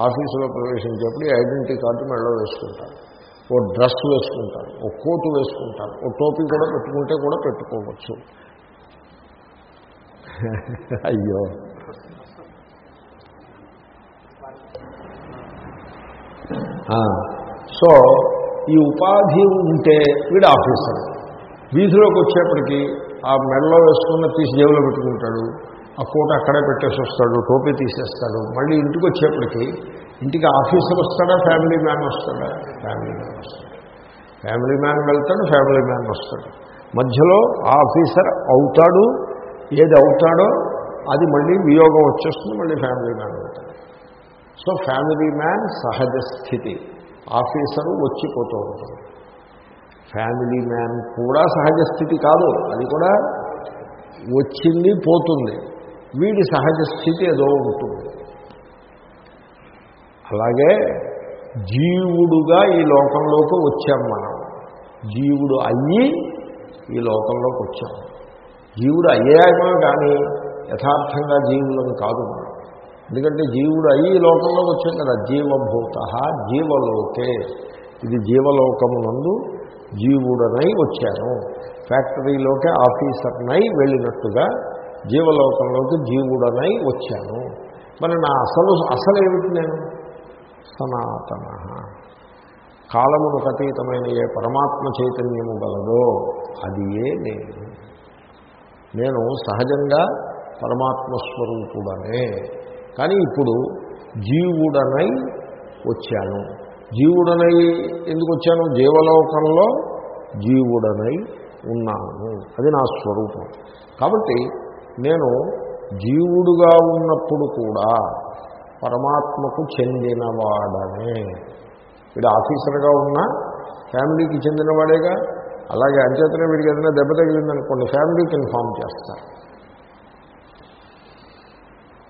ఆఫీసులో ప్రవేశించేప్పుడు ఐడెంటిటీ కార్డు మెడలో వేసుకుంటారు. ఓ డ్రెస్ వేసుకుంటారు ఓ కోటు వేసుకుంటారు ఓ టోపీ కూడా పెట్టుకుంటే కూడా పెట్టుకోవచ్చు. అయ్యో! సో ఈ ఉపాధి ఉంటే వీడు ఆఫీసర్. వీధిలోకి వచ్చేప్పటికీ ఆ మెడలో వేసుకున్న తీసి జేబులో పెట్టుకుంటాడు. ఆ కోట అక్కడే పెట్టేసి వస్తాడు టోపీ తీసేస్తాడు. మళ్ళీ ఇంటికి వచ్చేప్పటికీ ఇంటికి ఆఫీసర్ వస్తాడా ఫ్యామిలీ మ్యాన్ వస్తాడా? ఫ్యామిలీ మ్యాన్ వస్తాడు. ఫ్యామిలీ మ్యాన్ వెళ్తాడు ఫ్యామిలీ మ్యాన్ వస్తాడు. మధ్యలో ఆ ఆఫీసర్ అవుతాడు. ఏది అవుతాడో అది మళ్ళీ వియోగం వచ్చేస్తుంది మళ్ళీ ఫ్యామిలీ మ్యాన్ అవుతాడు. సో ఫ్యామిలీ మ్యాన్ సహజ స్థితి. ఆఫీసరు వచ్చిపోతూ ఉంటుంది ఫ్యామిలీ మ్యాన్ కూడా సహజ స్థితి కాదు. అది కూడా వచ్చింది పోతుంది. వీడి సహజ స్థితి ఏదో ఉంటుంది. అలాగే జీవుడుగా ఈ లోకంలోకి వచ్చాం మనం. జీవుడు అయ్యి ఈ లోకంలోకి వచ్చాం. జీవుడు అయ్యామో కానీ యథార్థంగా జీవులను కాదు మనం. ఎందుకంటే జీవుడు అయ్యి ఈ లోకంలోకి వచ్చాం కదా జీవభూత జీవలోకే. ఇది జీవలోకమునందు జీవుడనై వచ్చాను. ఫ్యాక్టరీలోకి ఆఫీసర్నై వెళ్ళినట్టుగా జీవలోకంలోకి జీవుడనై వచ్చాను. మరి నా అసలు అసలు ఏమిటి నేను? సనాతన. కాలమునకు అతీతమైన ఏ పరమాత్మ చైతన్యము గలదో అది ఏ నేను. నేను సహజంగా పరమాత్మ స్వరూపుడనే కానీ ఇప్పుడు జీవుడనై వచ్చాను. జీవుడనై ఎందుకు వచ్చాను? జీవలోకంలో జీవుడనై ఉన్నాను. అది నా స్వరూపం. కాబట్టి నేను జీవుడుగా ఉన్నప్పుడు కూడా పరమాత్మకు చెందినవాడనే. వీడు ఆఫీసర్గా ఉన్నా ఫ్యామిలీకి చెందినవాడేగా? అలాగే అంచేతనే వీడికి ఏదైనా దెబ్బ తగిలిందనుకోండి ఫ్యామిలీకి ఇన్ఫామ్ చేస్తారు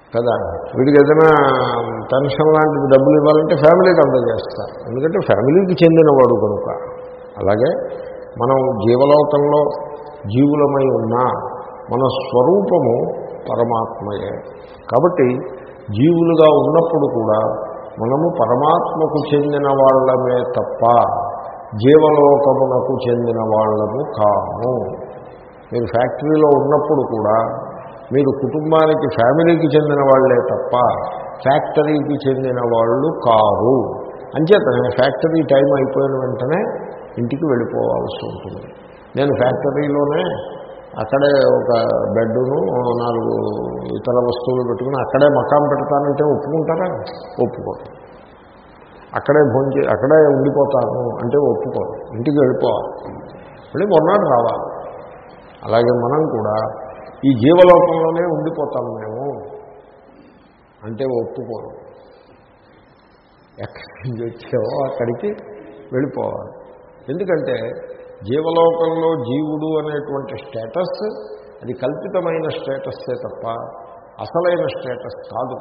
కదా? వీడికి ఏదైనా పెన్షన్ లాంటిది డబ్బులు ఇవ్వాలంటే ఫ్యామిలీకి అందజేస్తారు ఎందుకంటే ఫ్యామిలీకి చెందినవాడు కనుక. అలాగే మనం జీవలోకంలో జీవులమై ఉన్నా మన స్వరూపము పరమాత్మయే. కాబట్టి జీవులుగా ఉన్నప్పుడు కూడా మనము పరమాత్మకు చెందిన వాళ్ళమే తప్ప జీవలోకమునకు చెందిన వాళ్ళము కాము. మీరు ఫ్యాక్టరీలో ఉన్నప్పుడు కూడా మీరు కుటుంబానికి ఫ్యామిలీకి చెందిన వాళ్ళే తప్ప ఫ్యాక్టరీకి చెందిన వాళ్ళు కారు. అంచేతనే ఫ్యాక్టరీ టైం అయిపోయిన వెంటనే ఇంటికి వెళ్ళిపోవాల్సి ఉంటుంది. నేను ఫ్యాక్టరీలోనే అక్కడే ఒక బెడ్డును నాలుగు ఇతర వస్తువులు పెట్టుకుని అక్కడే మకాం పెడతానంటే ఒప్పుకుంటారా? ఒప్పుకోరు. అక్కడే భోంచే అక్కడే ఉండిపోతాను అంటే ఒప్పుకోరు. ఇంటికి వెళ్ళిపోవాలి. మళ్ళీ మొన్నాడు రావాలి. అలాగే మనం కూడా ఈ జీవలోకంలోనే ఉండిపోతాం మేము అంటే ఒప్పుకోరు. ఎక్కడి నుంచి వచ్చావో అక్కడికి వెళ్ళిపోవాలి. ఎందుకంటే జీవలోకంలో జీవుడు అనేటువంటి స్టేటస్ అది కల్పితమైన స్టేటస్సే తప్ప అసలైన స్టేటస్ కాదు.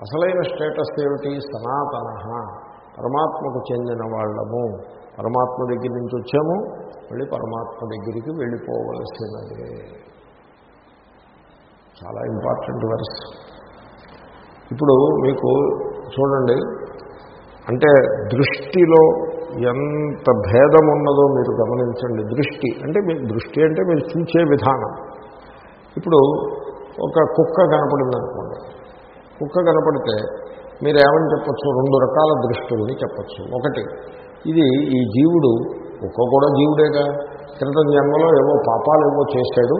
అసలైన స్టేటస్ ఏమిటి? సనాతన. పరమాత్మకు చెందిన వాళ్ళము. పరమాత్మ దగ్గర నుంచి వచ్చాము మళ్ళీ పరమాత్మ దగ్గరికి వెళ్ళిపోవలసినదే. చాలా ఇంపార్టెంట్ వర్స్ ఇప్పుడు మీకు చూడండి అంటే దృష్టిలో ఎంత భేదం ఉన్నదో మీరు గమనించండి. దృష్టి అంటే మీ దృష్టి అంటే మీరు చూసే విధానం. ఇప్పుడు ఒక కుక్క కనపడింది అనుకోండి కుక్క కనపడితే మీరు ఏమని చెప్పచ్చు? రెండు రకాల దృష్టుల్ని చెప్పచ్చు. ఒకటి ఇది ఈ జీవుడు కుక్క కూడా జీవుడేగా. క్రితం జన్మలో ఏవో పాపాలు ఏవో చేశాడు.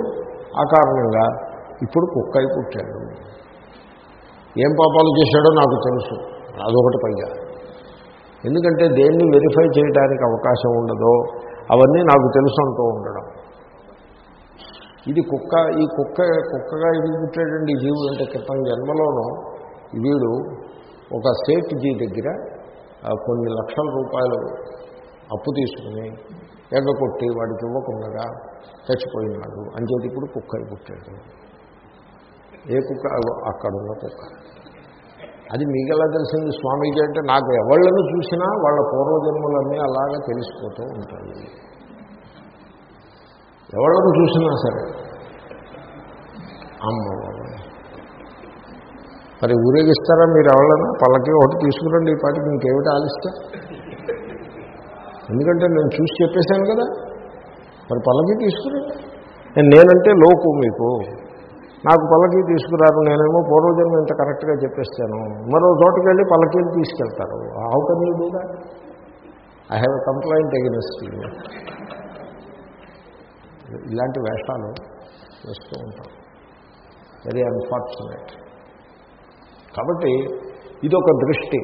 ఆ కారణంగా ఇప్పుడు కుక్క అయి పుట్టాడు. ఏం పాపాలు చేశాడో నాకు తెలుసు. అదొకటి పైగా. ఎందుకంటే దేన్ని వెరిఫై చేయడానికి అవకాశం ఉండదో అవన్నీ నాకు తెలుసు అంటూ ఉండడం. ఇది కుక్క ఈ కుక్క కుక్కగా ఎందుకు పుట్టాడండి ఈ జీవుడు అంటే క్రితం జన్మలోనూ వీడు ఒక సేట్జీ దగ్గర కొన్ని లక్షల రూపాయలు అప్పు తీసుకుని ఎగ్గకొట్టి వాడికి ఇవ్వకుండా చచ్చిపోయినాడు. అంచేది ఇప్పుడు కుక్క అయి పుట్టాడు. ఏ కుక్క అక్కడ ఉన్న కుక్క. అది మీకెలా తెలిసింది? స్వామీజీ అంటే నాకు ఎవళ్ళను చూసినా వాళ్ళ పూర్వజన్మలన్నీ అలాగా తెలిసిపోతూ ఉంటాయి. ఎవళ్ళను చూసినా సరే. అమ్మ మరి ఊరేగిస్తారా మీరు ఎవరైనా పళ్ళకి ఒకటి తీసుకురండి ఈ పాటికి ఇంకేమిటి ఆలిస్తా ఎందుకంటే నేను చూసి చెప్పేశాను కదా. మరి పళ్ళకి తీసుకురండి. నేనంటే లోకు మీకు. నాకు పల్లకి తీసుకురారు నేనేమో పూర్వజన్మ ఇంత కరెక్ట్గా చెప్పేస్తాను. మరో చోటుకి వెళ్ళి పల్లకీలు తీసుకెళ్తారు how can you do that I have complaint against ఇలాంటి వేషాలు వేస్తూ ఉంటాం. వెరీ అన్ఫార్చునేట్ కాబట్టి ఇదొక దృష్టి.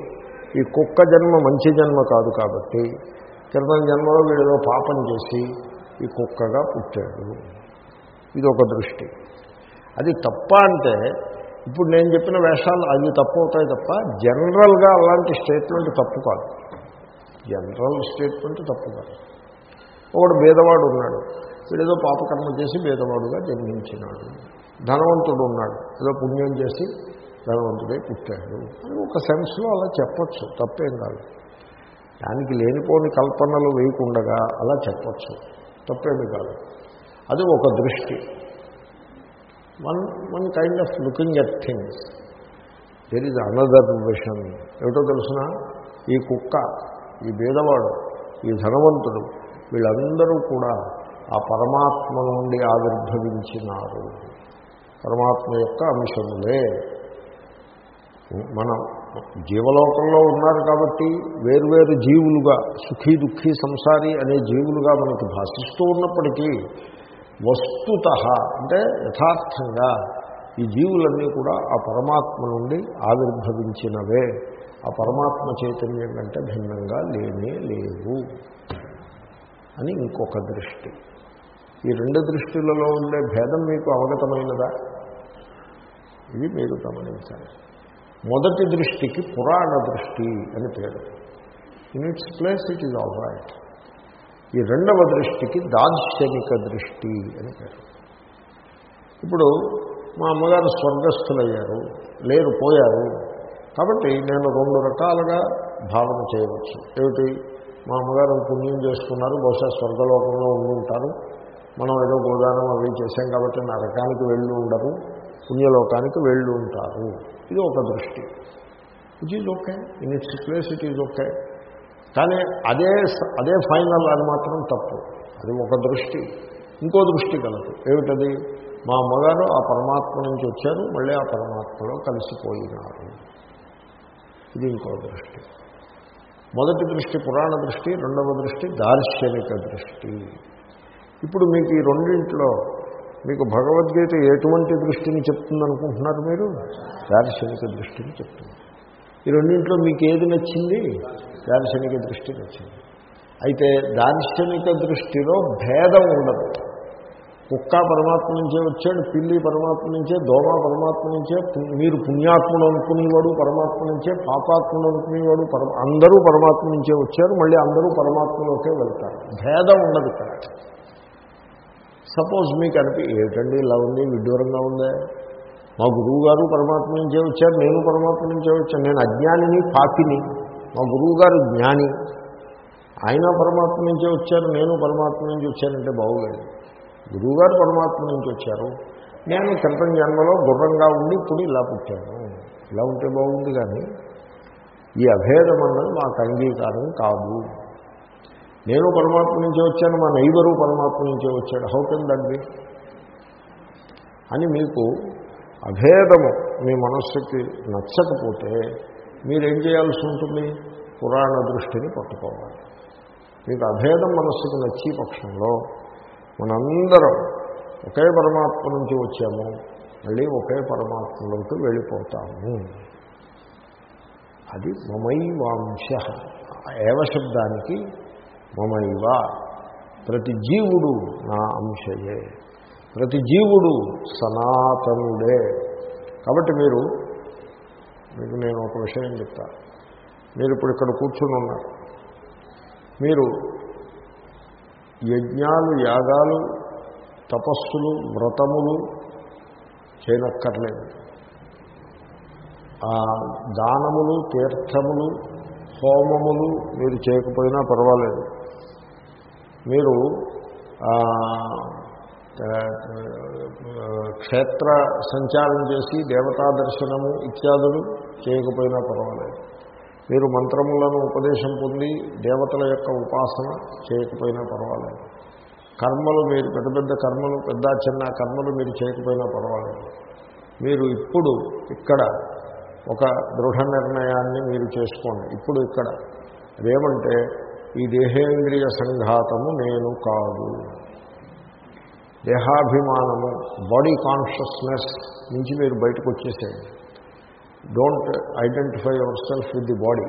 ఈ కుక్క జన్మ మంచి జన్మ కాదు కాబట్టి క్రితం జన్మలో వీడిలో పాపం చేసి ఈ కుక్కగా పుట్టాడు. ఇదొక దృష్టి. అది తప్ప అంటే ఇప్పుడు నేను చెప్పిన వేషాలు అవి తప్పు అవుతాయి తప్ప జనరల్గా అలాంటి స్టేట్మెంట్ తప్పు కాదు. జనరల్ స్టేట్మెంట్ తప్పు కాదు. ఒకడు భేదవాడు ఉన్నాడు. వీడేదో పాపకర్మ చేసి భేదవాడుగా జన్మించినాడు. ధనవంతుడు ఉన్నాడు. ఏదో పుణ్యం చేసి ధనవంతుడై పుట్టాడు. అని ఒక సెన్స్లో అలా చెప్పచ్చు. తప్పేం కాదు. దానికి లేనిపోని కల్పనలు వేయకుండగా అలా చెప్పచ్చు. తప్పేమి కాదు. అది ఒక దృష్టి. One one kind of looking at things. There is another vision ఏమిటో తెలుసిన? ఈ కుక్క ఈ భేదవాడు ఈ ధనవంతుడు వీళ్ళందరూ కూడా ఆ పరమాత్మ నుండి ఆవిర్భవించినారు. పరమాత్మ యొక్క అంశములే. మనం జీవలోకంలో ఉన్నారు కాబట్టి వేరువేరు జీవులుగా సుఖీ దుఃఖీ సంసారి అనే జీవులుగా మనకి భాషిస్తూ ఉన్నప్పటికీ వస్తుత అంటే యథార్థంగా ఈ జీవులన్నీ కూడా ఆ పరమాత్మ నుండి ఆవిర్భవించినవే. ఆ పరమాత్మ చైతన్యం కంటే భిన్నంగా లేనే లేవు అని ఇంకొక దృష్టి. ఈ రెండు దృష్టిలలో ఉండే భేదం మీకు అవగతమైనదా? ఇది మీరు గమనించాలి. మొదటి దృష్టికి పురాణ దృష్టి అని పేరు. In its place it is all right ఈ రెండవ దృష్టికి దార్శనిక దృష్టి అని పేరు. ఇప్పుడు మా అమ్మగారు స్వర్గస్థులయ్యారు లేరు పోయారు. కాబట్టి నేను రెండు రకాలుగా భావన చేయవచ్చు. ఏమిటి? మా అమ్మగారు పుణ్యం చేసుకున్నారు బహుశా స్వర్గలోకంలో ఉండి ఉంటారు. మనం ఏదో గోదానం అవి చేశాం కాబట్టి నరకానికి వెళ్ళి ఉండరు పుణ్యలోకానికి వెళ్ళి ఉంటారు. ఇది ఒక దృష్టి. It is okay in its place it is okay కానీ అదే అదే ఫైనల్ అని మాత్రం తప్పు. అది ఒక దృష్టి. ఇంకో దృష్టి కలదు. ఏమిటది? మా అమ్మగారు ఆ పరమాత్మ నుంచి వచ్చారు మళ్ళీ ఆ పరమాత్మలో కలిసిపోయినారు ఇది ఇంకో దృష్టి. మొదటి దృష్టి పురాణ దృష్టి రెండవ దృష్టి దార్శనిక దృష్టి. ఇప్పుడు మీకు ఈ రెండింటిలో మీకు భగవద్గీత ఎటువంటి దృష్టిని చెప్తుందనుకుంటున్నారు మీరు? దార్శనిక దృష్టిని చెప్తున్నారు. ఈ రెండింటిలో మీకు ఏది నచ్చింది? దార్శనిక దృష్టికి వచ్చింది. అయితే దార్శనిక దృష్టిలో భేదం ఉండదు. కుక్క పరమాత్మ నుంచే వచ్చాడు పిల్లి పరమాత్మ నుంచే దోమ పరమాత్మ నుంచే మీరు పుణ్యాత్ముడు అనుకునేవాడు పరమాత్మ నుంచే పాపాత్ముడు అనుకునేవాడు పరమ అందరూ పరమాత్మ నుంచే వచ్చారు మళ్ళీ అందరూ పరమాత్మలోకే వెళ్తారు. భేదం ఉండదు ఇక్కడ. సపోజ్ మీకు అనిపి ఏమిటండి ఇలా ఉంది విడ్డూరంగా ఉందే? మా గురువు గారు పరమాత్మ నుంచే వచ్చారు నేను పరమాత్మ నుంచే వచ్చాను నేను అజ్ఞానిని పాపిని. మా గురువు గారు జ్ఞాని. ఆయన పరమాత్మ నుంచే వచ్చారు నేను పరమాత్మ నుంచి వచ్చానంటే బాగోలేదు. గురువుగారు పరమాత్మ నుంచి వచ్చారు. నేను క్రితం జన్మలో గుర్రంగా ఉండి ఇప్పుడు ఇలా పుట్టాను. ఇలా ఉంటే బాగుంది కానీ ఈ అభేదం అన్నది మాకు అంగీకారం కాదు. నేను పరమాత్మ నుంచే వచ్చాను మా నైబరు పరమాత్మ నుంచే వచ్చాడు. హౌ కెన్ దట్ బి అని మీకు అభేదము మీ మనస్సుకి నచ్చకపోతే మీరేం చేయాల్సి ఉంటుంది? పురాణ దృష్టిని పట్టుకోవాలి. మీకు అభేదం మనస్సుకు నచ్చి పక్షంలో మనందరం ఒకే పరమాత్మ నుంచి వచ్చాము మళ్ళీ ఒకే పరమాత్మలోకి వెళ్ళిపోతాము. అది మమైవాంశ. ఏవ శబ్దానికి మమైవ. ప్రతి జీవుడు నా అంశయే. ప్రతి జీవుడు సనాతనుడే. కాబట్టి మీరు మీకు నేను ఒక విషయం చెప్తా. మీరు ఇప్పుడు ఇక్కడ కూర్చుని ఉన్నారు. మీరు యజ్ఞాలు యాగాలు తపస్సులు వ్రతములు చేయనక్కర్లేదు. దానములు తీర్థములు హోమములు మీరు చేయకపోయినా పర్వాలేదు. మీరు క్షేత్ర సంచారం చేసి దేవతా దర్శనము ఇత్యాదులు చేయకపోయినా పర్వాలేదు. మీరు మంత్రములను ఉపదేశం పొంది దేవతల యొక్క ఉపాసన చేయకపోయినా పర్వాలేదు. కర్మలు మీరు పెద్ద పెద్ద కర్మలు పెద్ద చిన్న కర్మలు మీరు చేయకపోయినా పర్వాలేదు. మీరు ఇప్పుడు ఇక్కడ ఒక దృఢ నిర్ణయాన్ని మీరు చేసుకోండి. ఇప్పుడు ఇక్కడ అదేమంటే ఈ దేహేంద్రియ సంఘాతము నేను కాదు. దేహాభిమానము బాడీ కాన్షియస్నెస్ నుంచి మీరు బయటకు వచ్చేసేయండి. Don't identify yourself with the body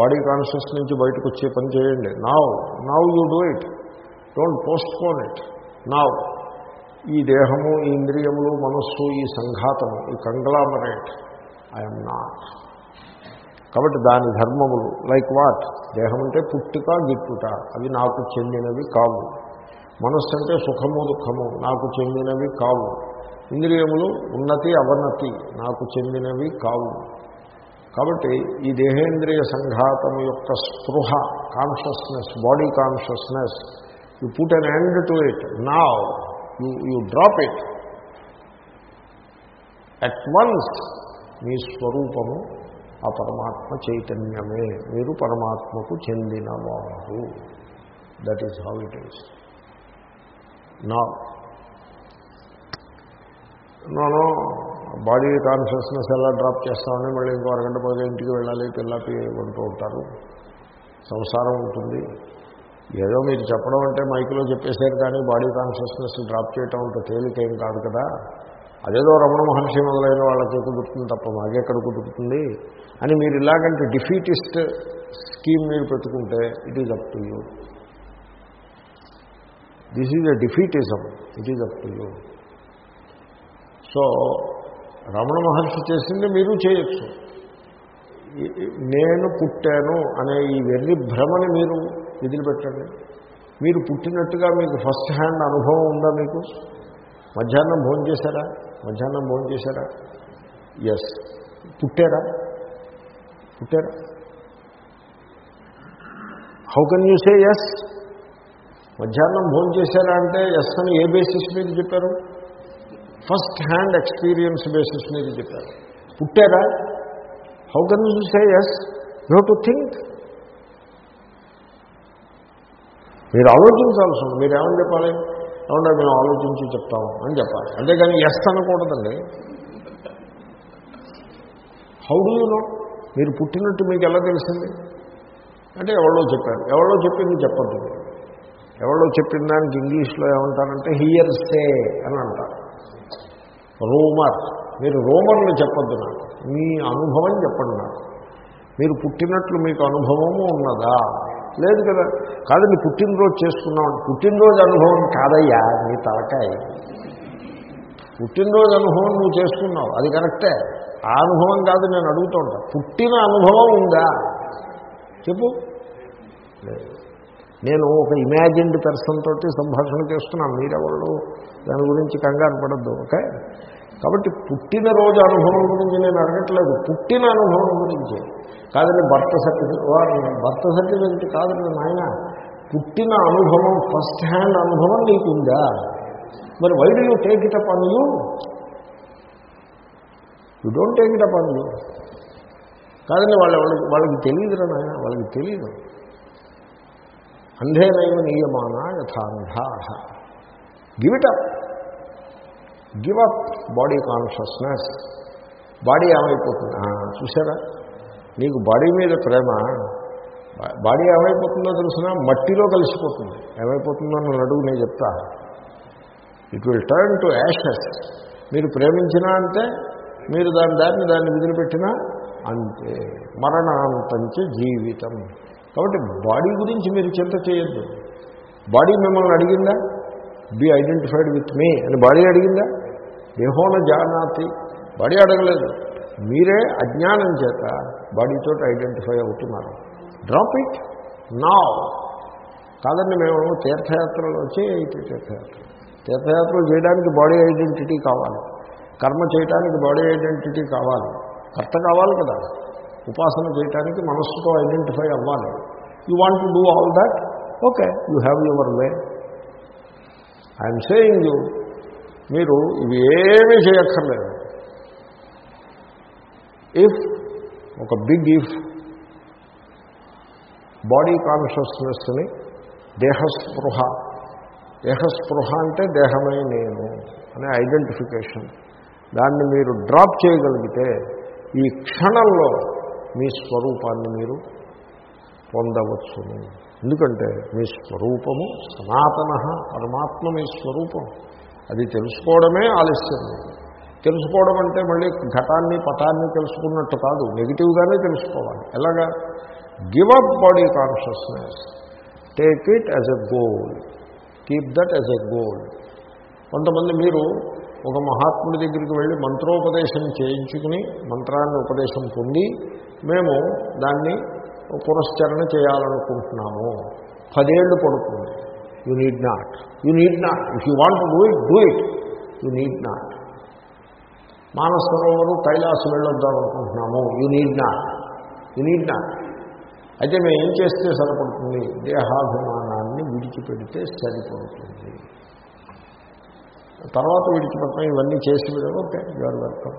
body conscious నుంచి బయటకు వచ్చే పని చేయండి. Now now you do it don't postpone it now ఈ దేహము ఈ ఇంద్రియములు మనస్సు ఈ సంఘాతము ఈ కంగ్లామరేట్ ఐఎమ్ నాట్ కాబట్టి దాని ధర్మములు లైక్ వాట్ దేహం అంటే పుట్టుక గిట్టుట. అవి నాకు చెందినవి కావు. మనస్సు అంటే సుఖము దుఃఖము నాకు చెందినవి కావు. ఇంద్రియములు ఉన్నతి అవనతి నాకు చెందినవి కావు. కాబట్టి ఈ దేహేంద్రియ సంఘాతం యొక్క స్పృహ consciousness body consciousness you put an end to it నా you you drop it at once మీ స్వరూపము ఆ పరమాత్మ చైతన్యమే. మీరు పరమాత్మకు చెందినవారు. That is how it is నా మనం బాడీ కాన్షియస్నెస్ ఎలా డ్రాప్ చేస్తామని మళ్ళీ ఇంకో అరగంట పది ఇంటికి వెళ్ళాలి పిల్లపి ఉంటూ ఉంటారు. సంసారం ఉంటుంది. ఏదో మీరు చెప్పడం అంటే మైక్లో చెప్పేశారు కానీ బాడీ కాన్షియస్నెస్ డ్రాప్ చేయటం అంత తేలికేం కాదు కదా. అదేదో రమణ మహర్షి మొదలైన వాళ్ళకి కుదురుతుంది తప్ప మాకెక్కడ కుదురుతుంది అని మీరు ఇలాగంటే డిఫీటిస్ట్ స్కీమ్ మీరు పెట్టుకుంటే it is up to you this is a defeatism it is up to you so Ramana Maharshi చేసింది మీరు చేయొచ్చు. నేను పుట్టాను అనే ఈ వెర్రి భ్రమని మీరు వదిలిపెట్టండి. మీరు పుట్టినట్టుగా మీకు ఫస్ట్ హ్యాండ్ అనుభవం ఉందా మీకు? మధ్యాహ్నం భోజనం చేశారా? మధ్యాహ్నం భోజనం చేశారా? ఎస్ పుట్టారా? పుట్టారా? How can you say yes మధ్యాహ్నం భోజనం చేశారా అంటే ఎస్ అని ఏ బేసిస్ మీద చెప్పారు? ఫస్ట్ హ్యాండ్ ఎక్స్పీరియన్స్ బేసిస్ మీద చెప్పారు. పుట్టారా? How can you say yes you to think మీరు ఆలోచించాల్సి ఉంది. మీరు ఏమని చెప్పాలి? ఏమన్నా మేము ఆలోచించి చెప్తాము అని చెప్పాలి. అంతేగాని ఎస్ అనకూడదండి. హౌ డూ యూ నో మీరు పుట్టినట్టు మీకు ఎలా తెలిసింది? అంటే ఎవరో చెప్పారు. ఎవరో చెప్పింది చెప్పద్దు. ఎవరో చెప్పిన దానికి ఇంగ్లీష్లో ఏమంటారంటే హియర్ సే అని అంటారు. రూమర్. మీరు రూమర్లు చెప్పొద్దు నాకు. మీ అనుభవం చెప్పండి నాకు. మీరు పుట్టినట్లు మీకు అనుభవము ఉన్నదా? లేదు కదా. కాదండి పుట్టినరోజు చేసుకున్నాం. పుట్టినరోజు అనుభవం కాదయ్యా నీ తలకాయ. పుట్టినరోజు అనుభవం నువ్వు చేసుకున్నావు. అది కరెక్టే. ఆ అనుభవం కాదు నేను అడుగుతూ ఉంటా. పుట్టిన అనుభవం ఉందా? చెప్పు. నేను ఒక ఇమాజిన్డ్ పర్సన్ తోటి సంభాషణ చేస్తున్నాను. మీరెవరు దాని గురించి కంగారు పడద్దు ఓకే? కాబట్టి పుట్టినరోజు అనుభవం గురించి నేను అడగట్లేదు. పుట్టిన అనుభవం గురించి. కాదండి భర్త సర్టిఫికెట్ భర్త సర్టిఫికెట్ కాదండి నాయన. పుట్టిన అనుభవం ఫస్ట్ హ్యాండ్ అనుభవం నీకుందా మరి why do you take it up and you you don't take it up and you కాదండి వాళ్ళ వాళ్ళకి వాళ్ళకి తెలియదురా నాయన వాళ్ళకి తెలియదు. అంధేనైవ నియమాన యథాంధా. Give it up give up body consciousness body ఏమైపోతుంది? చూసారా నీకు బాడీ మీద ప్రేమ బాడీ ఏమైపోతుందో తెలిసిన? మట్టిలో కలిసిపోతుంది. ఏమైపోతుందో నన్ను అడుగు నేను చెప్తా. It will turn to ashes మీరు ప్రేమించినా అంటే మీరు దాని దాన్ని దాన్ని వదిలిపెట్టినా అంతే. మరణాంతంచే జీవితం. కాబట్టి బాడీ గురించి మీరు చింత చేయొద్దు. బాడీ మిమ్మల్ని అడిగిందా? బీ ఐడెంటిఫైడ్ విత్ మీ అని బాడీ అడిగిందా? దేహోన జానాతి. బాడీ అడగలేదు. మీరే అజ్ఞానం చేత బాడీతో ఐడెంటిఫై అవుతున్నారు. డ్రాప్ ఇట్ నా కాదండి మేము తీర్థయాత్రలు వచ్చి తీర్థయాత్ర. తీర్థయాత్రలు చేయడానికి బాడీ ఐడెంటిటీ కావాలి. కర్మ చేయడానికి బాడీ ఐడెంటిటీ కావాలి. కర్త కావాలి కదా. ఉపాసన చేయటానికి మనస్సుతో ఐడెంటిఫై అవ్వాలి. You want to do all that okay you have your way I'm saying you మీరు ఇవి ఏమీ చేయక్కర్లేదు. ఇఫ్ ఒక బిగ్ ఇఫ్ బాడీ కాన్షియస్నెస్ని దేహస్పృహ దేహస్పృహ అంటే దేహమే నేను అనే ఐడెంటిఫికేషన్. దాన్ని మీరు డ్రాప్ చేయగలిగితే ఈ క్షణంలో మీ స్వరూపాన్ని మీరు పొందవచ్చును. ఎందుకంటే మీ స్వరూపము సనాతన పరమాత్మ మీ స్వరూపం. అది తెలుసుకోవడమే ఆలస్యం. తెలుసుకోవడం అంటే మళ్ళీ ఘటాన్ని పటాన్ని తెలుసుకున్నట్టు కాదు నెగిటివ్గానే తెలుసుకోవాలి. ఎలాగా? Give up body consciousness take it as a goal keep that as a goal కొంతమంది మీరు ఒక మహాత్ముడి దగ్గరికి వెళ్ళి మంత్రోపదేశం చేయించుకుని మంత్రాన్ని ఉపదేశం పొంది మేము దాన్ని పునశ్చరణ చేయాలనుకుంటున్నాము. పదేళ్ళు పడుతుంది. You need not you need not if you want do it do it you need not మానసరోవరు కైలాసం వెళ్ళొద్దాం అనుకుంటున్నాము you need not you need not అయితే మేము ఏం చేస్తే సరిపడుతుంది? దేహాభిమానాన్ని విడిచిపెడితే సరిపడుతుంది. తర్వాత విడిచిపెట్టడం ఇవన్నీ చేసి ఓకే యూఆర్ వెల్కమ్